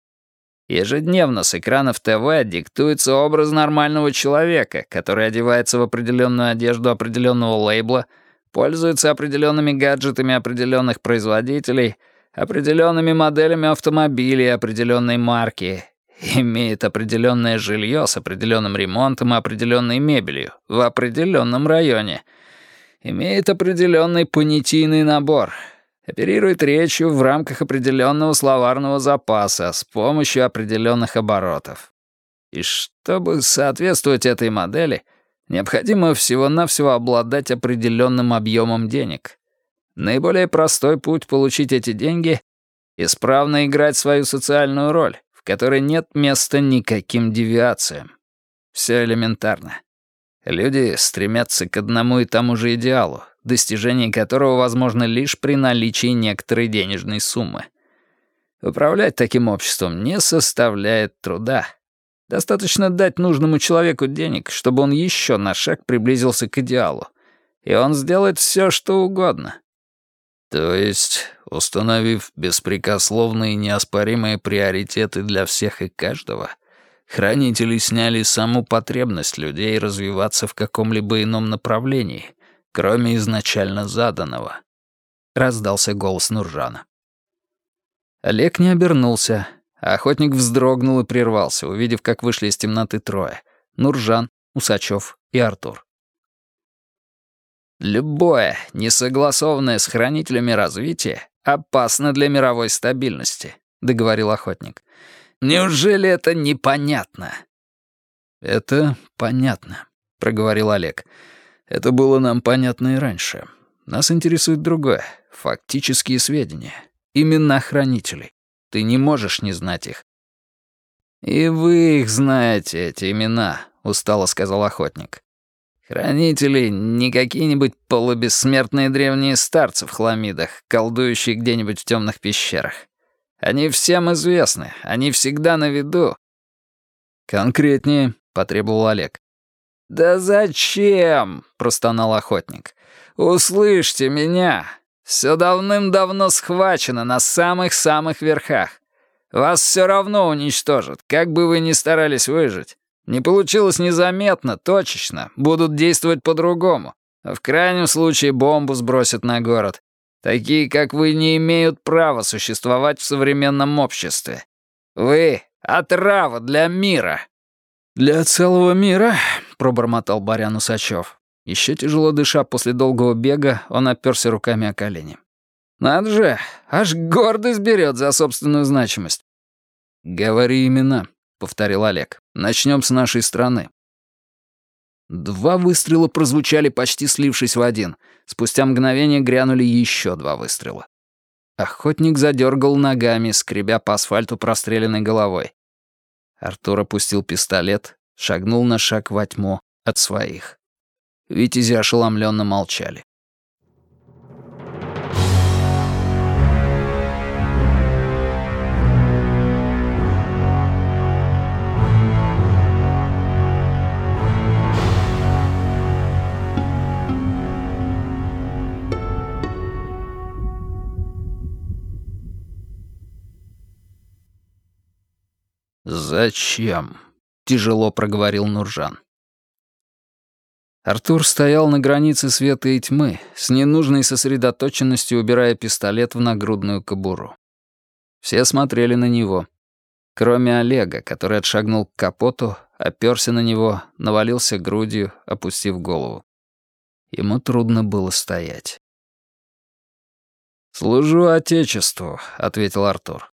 Ежедневно с экранов ТВ диктуется образ нормального человека, который одевается в определенную одежду определенного лейбла, пользуется определенными гаджетами определенных производителей, определенными моделями автомобилей определенной марки, имеет определенное жилье с определенным ремонтом и определенной мебелью в определенном районе, имеет определенный понятийный набор — оперирует речью в рамках определенного словарного запаса с помощью определенных оборотов. И чтобы соответствовать этой модели, Необходимо всего-навсего обладать определенным объемом денег. Наиболее простой путь получить эти деньги — исправно играть свою социальную роль, в которой нет места никаким девиациям. Все элементарно. Люди стремятся к одному и тому же идеалу, достижение которого возможно лишь при наличии некоторой денежной суммы. Управлять таким обществом не составляет труда. Достаточно дать нужному человеку денег, чтобы он еще на шаг приблизился к идеалу. И он сделает все, что угодно. То есть, установив беспрекословные неоспоримые приоритеты для всех и каждого, хранители сняли саму потребность людей развиваться в каком-либо ином направлении, кроме изначально заданного. Раздался голос Нуржана. Олег не обернулся, охотник вздрогнул и прервался, увидев, как вышли из темноты трое — Нуржан, Усачев и Артур. Любое, несогласованное с хранителями развитие, опасно для мировой стабильности, договорил охотник. Неужели это непонятно? Это понятно, проговорил Олег. Это было нам понятно и раньше. Нас интересует другое — фактические сведения. Имена хранителей. Ты не можешь не знать их. «И вы их знаете, эти имена», — устало сказал охотник. «Хранители — не какие-нибудь полубессмертные древние старцы в хламидах, колдующие где-нибудь в темных пещерах. Они всем известны, они всегда на виду». «Конкретнее», — потребовал Олег. «Да зачем?» — простонал охотник. «Услышьте меня. Все давным-давно схвачено на самых-самых верхах. Вас все равно уничтожат, как бы вы ни старались выжить. Не получилось незаметно, точечно, будут действовать по-другому. В крайнем случае бомбу сбросят на город. Такие, как вы, не имеют права существовать в современном обществе. Вы — отрава для мира». «Для целого мира?» — пробормотал Барян Усачев. Еще тяжело дыша после долгого бега, он оперся руками о колени. «Надо же, аж гордость берет за собственную значимость». «Говори имена», — повторил Олег. «Начнем с нашей страны». Два выстрела прозвучали, почти слившись в один. Спустя мгновение грянули еще два выстрела. Охотник задергал ногами, скребя по асфальту простреленной головой. Артур опустил пистолет, шагнул на шаг во тьму от своих. Витязи ошеломленно молчали. «Зачем?» — тяжело проговорил Нуржан. Артур стоял на границе света и тьмы, с ненужной сосредоточенностью убирая пистолет в нагрудную кобуру. Все смотрели на него. Кроме Олега, который отшагнул к капоту, оперся на него, навалился грудью, опустив голову. Ему трудно было стоять. «Служу Отечеству», — ответил Артур.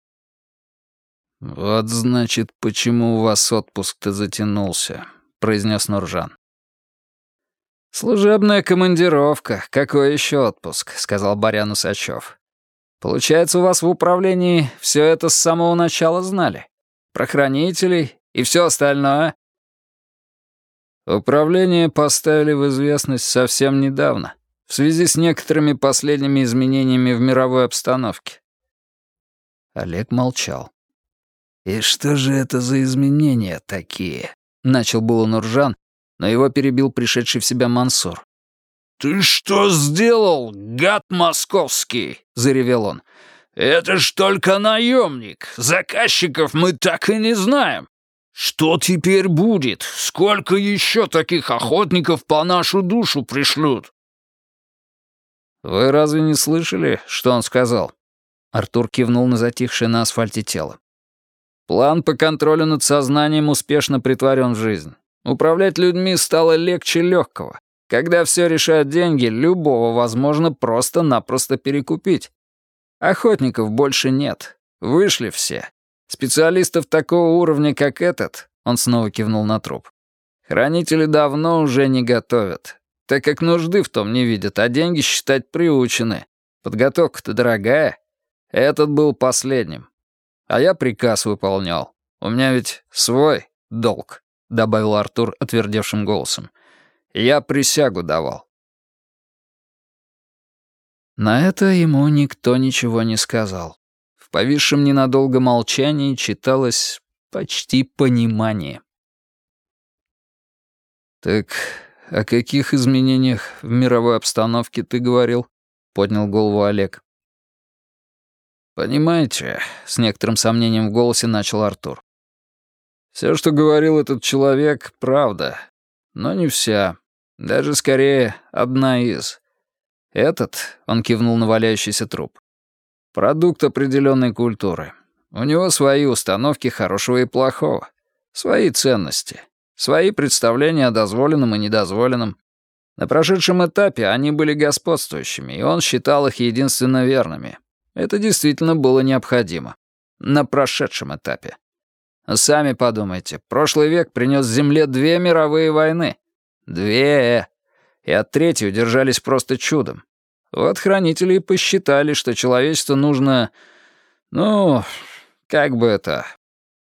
«Вот, значит, почему у вас отпуск-то затянулся», — произнес Нуржан. «Служебная командировка. Какой еще отпуск?» — сказал Барян Усачев. «Получается, у вас в управлении все это с самого начала знали? Про хранителей и все остальное?» Управление поставили в известность совсем недавно, в связи с некоторыми последними изменениями в мировой обстановке. Олег молчал. «И что же это за изменения такие?» — начал было Нуржан, но его перебил пришедший в себя Мансур. «Ты что сделал, гад московский?» — заревел он. «Это ж только наемник. Заказчиков мы так и не знаем. Что теперь будет? Сколько еще таких охотников по нашу душу пришлют?» «Вы разве не слышали, что он сказал?» Артур кивнул на затихшее на асфальте тело. «План по контролю над сознанием успешно притворен в жизнь. Управлять людьми стало легче легкого. Когда все решают деньги, любого возможно просто-напросто перекупить. Охотников больше нет. Вышли все. Специалистов такого уровня, как этот, он снова кивнул на труп. Хранители давно уже не готовят, так как нужды в том не видят, а деньги считать приучены. Подготовка-то дорогая. Этот был последним. А я приказ выполнял. У меня ведь свой долг», — добавил Артур отвердевшим голосом. «Я присягу давал». На это ему никто ничего не сказал. В повисшем ненадолго молчании читалось почти понимание. «Так о каких изменениях в мировой обстановке ты говорил?» — поднял голову Олег. «Понимаете», — с некоторым сомнением в голосе начал Артур. «Все, что говорил этот человек, правда, но не вся. Даже скорее одна из. Этот, — он кивнул на валяющийся труп, — продукт определенной культуры. У него свои установки хорошего и плохого, свои ценности, свои представления о дозволенном и недозволенном. На прошедшем этапе они были господствующими, и он считал их единственно верными. Это действительно было необходимо. На прошедшем этапе. Сами подумайте, прошлый век принес Земле две мировые войны. Две. И от третьей удержались просто чудом. Вот хранители и посчитали, что человечество нужно... Ну, как бы это...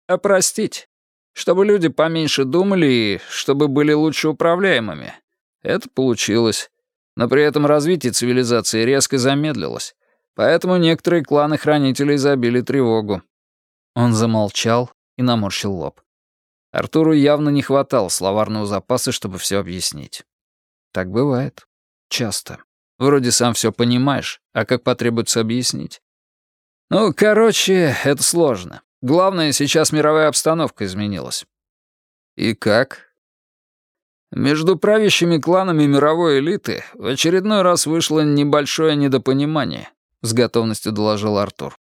опростить. Чтобы люди поменьше думали и чтобы были лучше управляемыми. Это получилось. Но при этом развитие цивилизации резко замедлилось. Поэтому некоторые кланы хранителей забили тревогу». Он замолчал и наморщил лоб. Артуру явно не хватало словарного запаса, чтобы все объяснить. Так бывает. Часто. Вроде сам все понимаешь, а как потребуется объяснить? Ну, короче, это сложно. Главное, сейчас мировая обстановка изменилась. И как? Между правящими кланами мировой элиты в очередной раз вышло небольшое недопонимание. — с готовностью доложил Артур.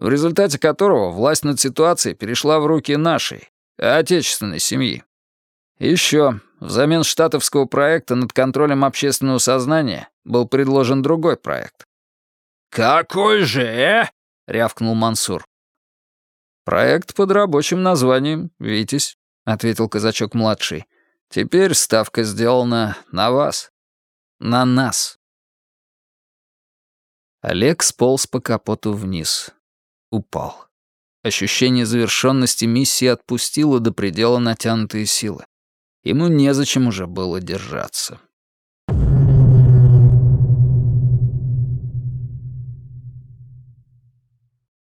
«В результате которого власть над ситуацией перешла в руки нашей, отечественной семьи. Еще, взамен штатовского проекта над контролем общественного сознания был предложен другой проект». «Какой же, э?» — рявкнул Мансур. «Проект под рабочим названием «Витязь», — ответил казачок-младший. «Теперь ставка сделана на вас. На нас». Олег сполз по капоту вниз. Упал. Ощущение завершенности миссии отпустило до предела натянутые силы. Ему незачем уже было держаться.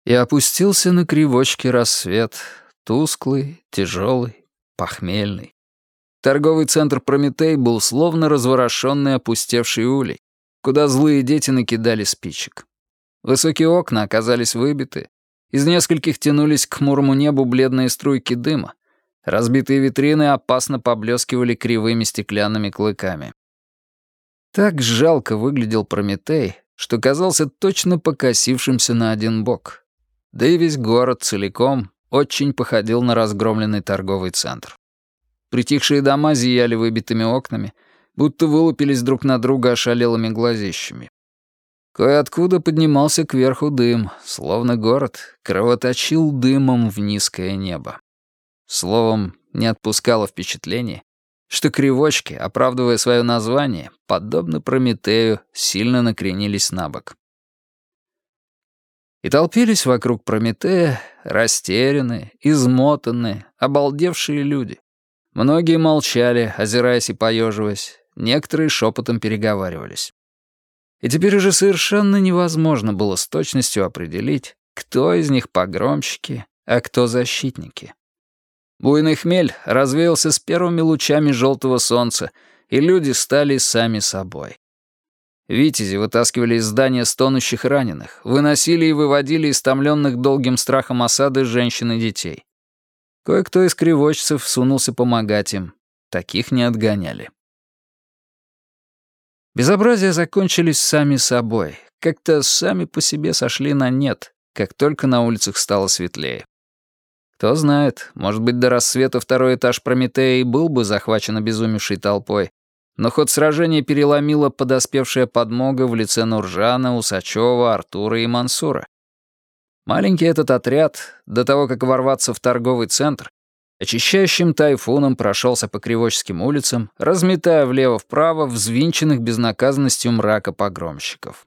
И опустился на кривочке рассвет, тусклый, тяжелый, похмельный. Торговый центр «Прометей» был словно разворошенный опустевший улей куда злые дети накидали спичек. Высокие окна оказались выбиты, из нескольких тянулись к хмурому небу бледные струйки дыма, разбитые витрины опасно поблескивали кривыми стеклянными клыками. Так жалко выглядел Прометей, что казался точно покосившимся на один бок. Да и весь город целиком очень походил на разгромленный торговый центр. Притихшие дома зияли выбитыми окнами — будто вылупились друг на друга ошалелыми глазищами. Кое-откуда поднимался кверху дым, словно город кровоточил дымом в низкое небо. Словом, не отпускало впечатление, что кривочки, оправдывая свое название, подобно Прометею, сильно накренились на бок. И толпились вокруг Прометея растерянные, измотанные, обалдевшие люди. Многие молчали, озираясь и поеживаясь, некоторые шепотом переговаривались. И теперь уже совершенно невозможно было с точностью определить, кто из них погромщики, а кто защитники. Буйный хмель развеялся с первыми лучами желтого солнца, и люди стали сами собой. Витязи вытаскивали из здания стонущих раненых, выносили и выводили истомленных долгим страхом осады женщин и детей. Кое-кто из кривочцев сунулся помогать им. Таких не отгоняли. Безобразия закончились сами собой, как-то сами по себе сошли на нет, как только на улицах стало светлее. Кто знает, может быть, до рассвета второй этаж Прометея и был бы захвачен обезумевшей толпой, но ход сражения переломила подоспевшая подмога в лице Нуржана, Усачева, Артура и Мансура. Маленький этот отряд, до того, как ворваться в торговый центр, Очищающим тайфуном прошелся по Кривочским улицам, разметая влево-вправо взвинченных безнаказанностью мрака погромщиков.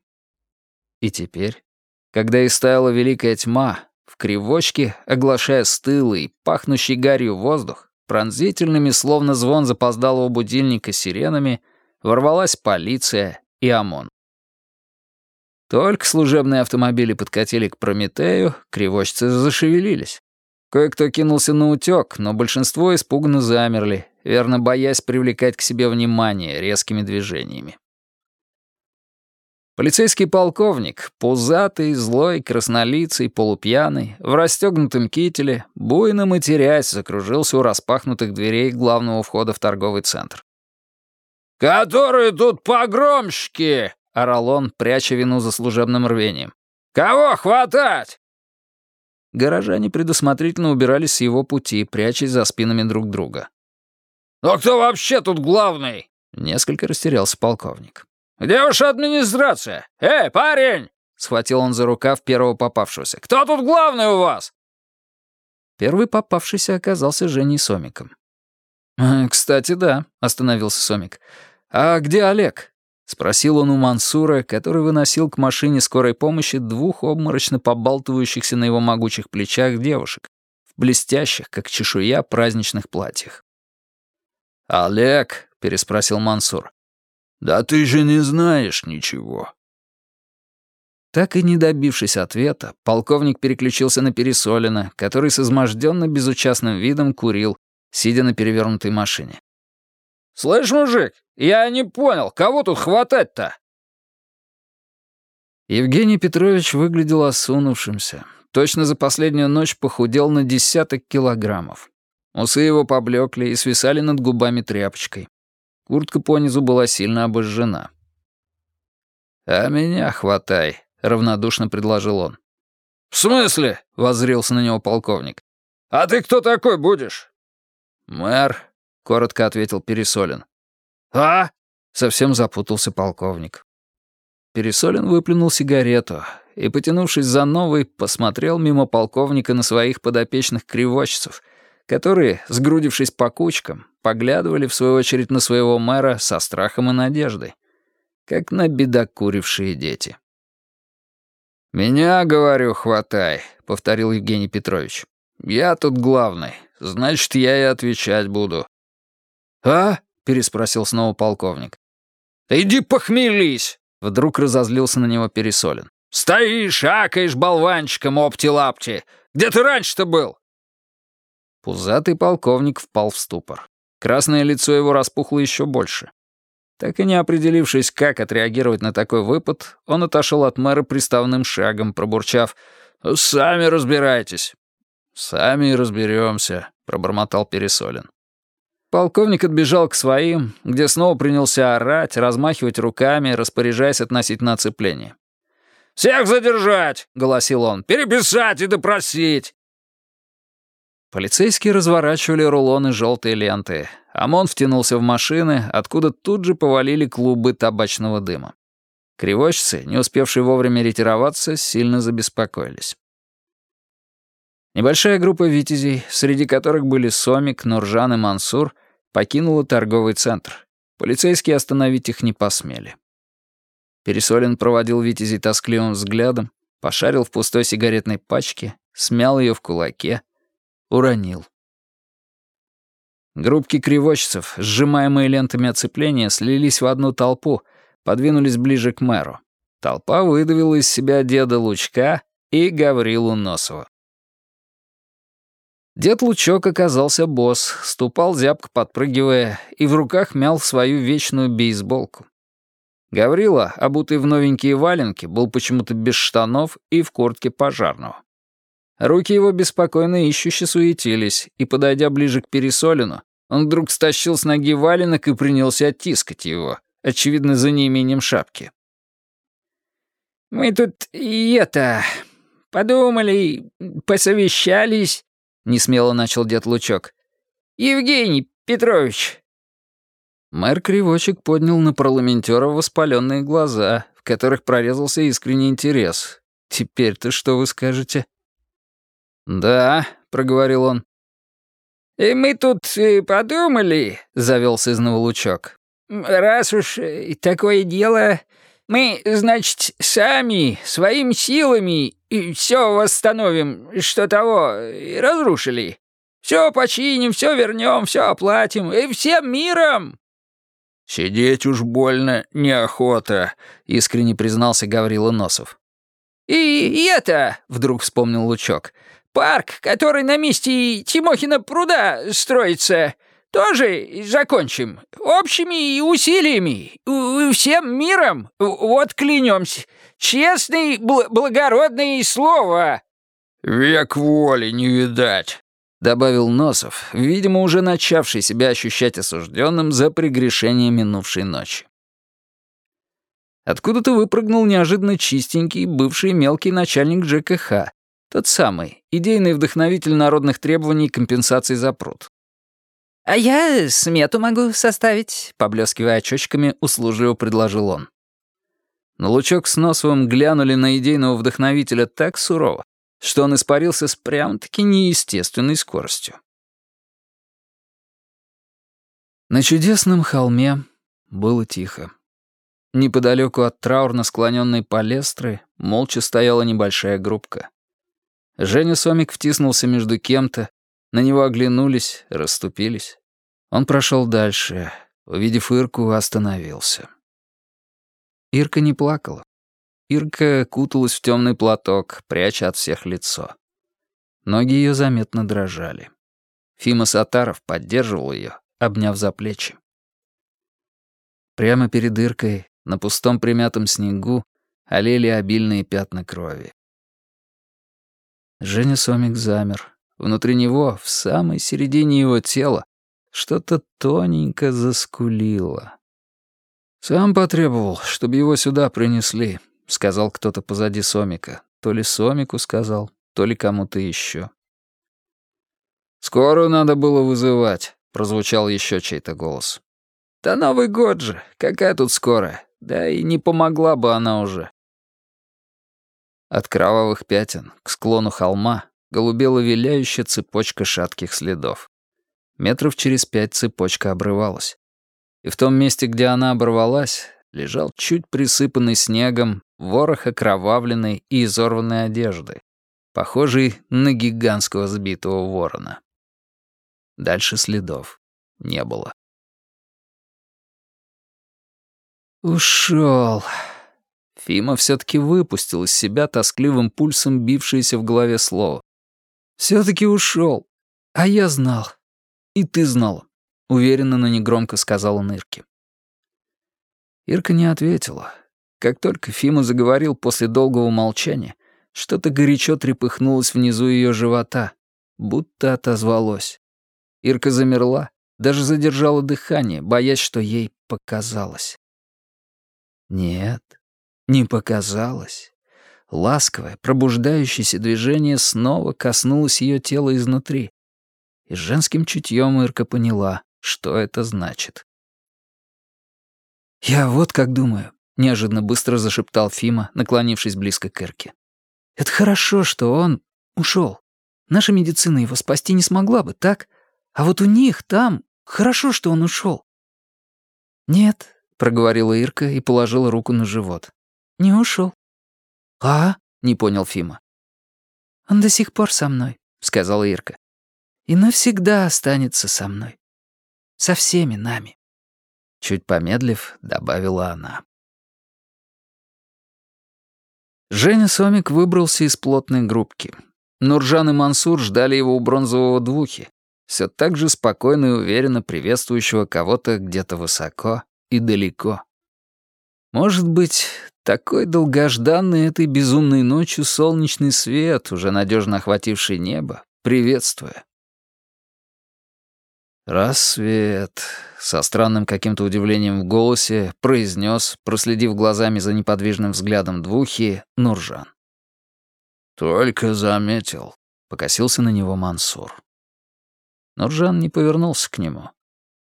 И теперь, когда истаяла великая тьма, в Кривочке, оглашая стылый, пахнущий гарью воздух, пронзительными, словно звон запоздалого будильника сиренами, ворвалась полиция и ОМОН. Только служебные автомобили подкатили к Прометею, кривочцы зашевелились. Кое-кто кинулся на утёк, но большинство испуганно замерли, верно боясь привлекать к себе внимание резкими движениями. Полицейский полковник, пузатый, злой, краснолицый, полупьяный, в расстегнутом кителе, буйно матерясь, закружился у распахнутых дверей главного входа в торговый центр. «Которые тут погромщики!» — орал он, пряча вину за служебным рвением. «Кого хватать?» Горожане предусмотрительно убирались с его пути, прячась за спинами друг друга. «Но кто вообще тут главный?» Несколько растерялся полковник. «Где ваша администрация? Эй, парень!» Схватил он за рукав первого попавшегося. «Кто тут главный у вас?» Первый попавшийся оказался Женей Сомиком. «Э, «Кстати, да», — остановился Сомик. «А где Олег?» — спросил он у Мансура, который выносил к машине скорой помощи двух обморочно побалтывающихся на его могучих плечах девушек в блестящих, как чешуя, праздничных платьях. «Олег?» — переспросил Мансур. «Да ты же не знаешь ничего». Так и не добившись ответа, полковник переключился на Пересолина, который с изможденно безучастным видом курил, сидя на перевернутой машине. «Слышь, мужик, я не понял, кого тут хватать-то?» Евгений Петрович выглядел осунувшимся. Точно за последнюю ночь похудел на десяток килограммов. Усы его поблекли и свисали над губами тряпочкой. Куртка понизу была сильно обожжена. «А меня хватай», — равнодушно предложил он. «В смысле?» — воззрился на него полковник. «А ты кто такой будешь?» «Мэр», — коротко ответил Пересолин. «А?» — совсем запутался полковник. Пересолин выплюнул сигарету и, потянувшись за новой, посмотрел мимо полковника на своих подопечных кривочцев, которые, сгрудившись по кучкам, поглядывали, в свою очередь, на своего мэра со страхом и надеждой, как на бедокурившие дети. «Меня, говорю, хватай», — повторил Евгений Петрович. «Я тут главный, значит, я и отвечать буду. «А?» — переспросил снова полковник. «Да иди похмелись!» — вдруг разозлился на него Пересолин. «Стоишь, акаешь болванчиком, опти-лапти! Где ты раньше-то был?» Пузатый полковник впал в ступор. Красное лицо его распухло еще больше. Так и не определившись, как отреагировать на такой выпад, он отошел от мэра приставным шагом, пробурчав «Сами разбирайтесь». «Сами и разберемся», — пробормотал Пересолин. Полковник отбежал к своим, где снова принялся орать, размахивать руками, распоряжаясь относительно оцепления. «Всех задержать!» — голосил он. «Переписать и допросить!» Полицейские разворачивали рулоны желтой ленты. ОМОН втянулся в машины, откуда тут же повалили клубы табачного дыма. Кривочцы, не успевшие вовремя ретироваться, сильно забеспокоились. Небольшая группа витязей, среди которых были Сомик, Нуржан и Мансур, покинула торговый центр. Полицейские остановить их не посмели. Пересолин проводил Витязей тоскливым взглядом, пошарил в пустой сигаретной пачке, смял ее в кулаке, уронил. Группки кривочцев, сжимаемые лентами оцепления, слились в одну толпу, подвинулись ближе к мэру. Толпа выдавила из себя деда Лучка и Гаврилу Носова. Дед Лучок оказался босс, ступал зябко подпрыгивая и в руках мял свою вечную бейсболку. Гаврила, обутый в новенькие валенки, был почему-то без штанов и в куртке пожарного. Руки его беспокойно ищуще суетились, и, подойдя ближе к Пересолину, он вдруг стащил с ноги валенок и принялся оттискать его, очевидно, за неимением шапки. «Мы тут и это... подумали, посовещались», — несмело начал дед Лучок. «Евгений Петрович!» Мэр Кривочек поднял на парламентера воспаленные глаза, в которых прорезался искренний интерес. «Теперь-то что вы скажете?» «Да», — проговорил он. И мы тут э, подумали, — завелся из Новолучок. Раз уж э, такое дело, мы, значит, сами, своими силами все восстановим, что того, и разрушили. Все починим, все вернем, все оплатим, и всем миром!» «Сидеть уж больно неохота», — искренне признался Гаврила Носов. «И это», — вдруг вспомнил Лучок, «парк, который на месте Тимохина пруда строится, тоже закончим. Общими усилиями, всем миром, вот клянемся. Честный, бл благородное слово». «Век воли не видать», — добавил Носов, видимо, уже начавший себя ощущать осужденным за прегрешение минувшей ночи. Откуда-то выпрыгнул неожиданно чистенький, бывший мелкий начальник ЖКХ, тот самый, идейный вдохновитель народных требований компенсации за пруд. «А я смету могу составить», — поблескивая очочками, услужливо предложил он. Но Лучок с Носовым глянули на идейного вдохновителя так сурово, что он испарился с прям-таки неестественной скоростью. На чудесном холме было тихо. Неподалеку от траурно склоненной палестры молча стояла небольшая группка. Женя Сомик втиснулся между кем-то, на него оглянулись, расступились. Он прошел дальше, увидев Ирку, остановился. Ирка не плакала. Ирка куталась в темный платок, пряча от всех лицо. Ноги ее заметно дрожали. Фима Сатаров поддерживал ее, обняв за плечи. Прямо перед Иркой, на пустом примятом снегу, олели обильные пятна крови. Женя Сомик замер. Внутри него, в самой середине его тела, что-то тоненько заскулило. «Сам потребовал, чтобы его сюда принесли», — сказал кто-то позади Сомика. То ли Сомику сказал, то ли кому-то еще. «Скорую надо было вызывать», — прозвучал еще чей-то голос. «Да Новый год же, какая тут скорая? Да и не помогла бы она уже». От кровавых пятен к склону холма голубела виляющая цепочка шатких следов. Метров через пять цепочка обрывалась. И в том месте, где она оборвалась, лежал чуть присыпанный снегом ворох окровавленной и изорванной одежды, похожий на гигантского сбитого ворона. Дальше следов не было. Ушел. Фима все-таки выпустил из себя тоскливым пульсом бившееся в голове слово. Все-таки ушел. А я знал. «И ты знала», — уверенно, но негромко сказал он Ирке. Ирка не ответила. Как только Фима заговорил после долгого молчания, что-то горячо трепыхнулось внизу ее живота, будто отозвалось. Ирка замерла, даже задержала дыхание, боясь, что ей показалось. Нет, не показалось. Ласковое, пробуждающееся движение снова коснулось ее тела изнутри, и женским чутьем Ирка поняла, что это значит. «Я вот как думаю», — неожиданно быстро зашептал Фима, наклонившись близко к Ирке. «Это хорошо, что он ушел. Наша медицина его спасти не смогла бы, так? А вот у них там хорошо, что он ушел. «Нет», — проговорила Ирка и положила руку на живот. «Не ушел. «А?» — не понял Фима. «Он до сих пор со мной», — сказала Ирка и навсегда останется со мной. Со всеми нами. Чуть помедлив, добавила она. Женя Сомик выбрался из плотной группки. Нуржан и Мансур ждали его у бронзового двухи, все так же спокойно и уверенно приветствующего кого-то где-то высоко и далеко. Может быть, такой долгожданный этой безумной ночью солнечный свет, уже надежно охвативший небо, приветствуя. «Рассвет», — со странным каким-то удивлением в голосе произнес, проследив глазами за неподвижным взглядом двухи, Нуржан. «Только заметил», — покосился на него Мансур. Нуржан не повернулся к нему.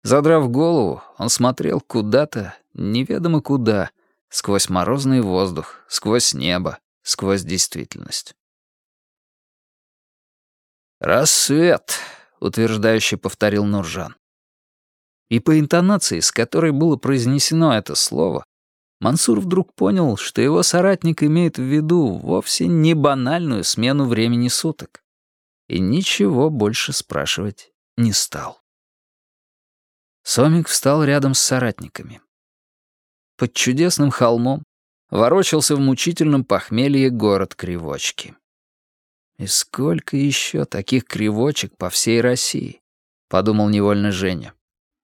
Задрав голову, он смотрел куда-то, неведомо куда, сквозь морозный воздух, сквозь небо, сквозь действительность. «Рассвет», утверждающе повторил Нуржан. И по интонации, с которой было произнесено это слово, Мансур вдруг понял, что его соратник имеет в виду вовсе не банальную смену времени суток. И ничего больше спрашивать не стал. Сомик встал рядом с соратниками. Под чудесным холмом ворочался в мучительном похмелье город Кривочки. И сколько еще таких кривочек по всей России? Подумал невольно Женя.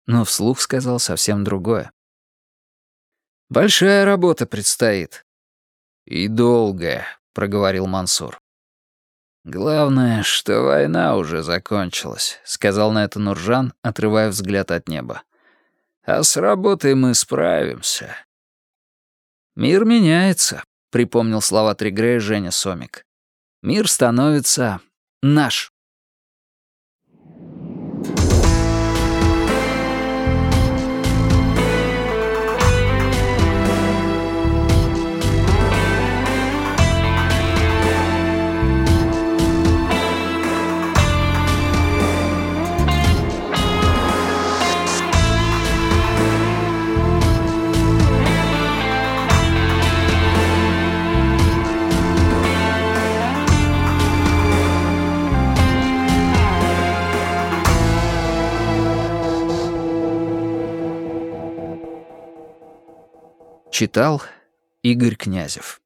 Но вслух сказал совсем другое. Большая работа предстоит. И долгая, проговорил Мансур. «Главное, что война уже закончилась», — сказал на это Нуржан, отрывая взгляд от неба. «А с работой мы справимся». «Мир меняется», — припомнил слова Тригрея Женя Сомик. Мир становится наш. Читал Игорь Князев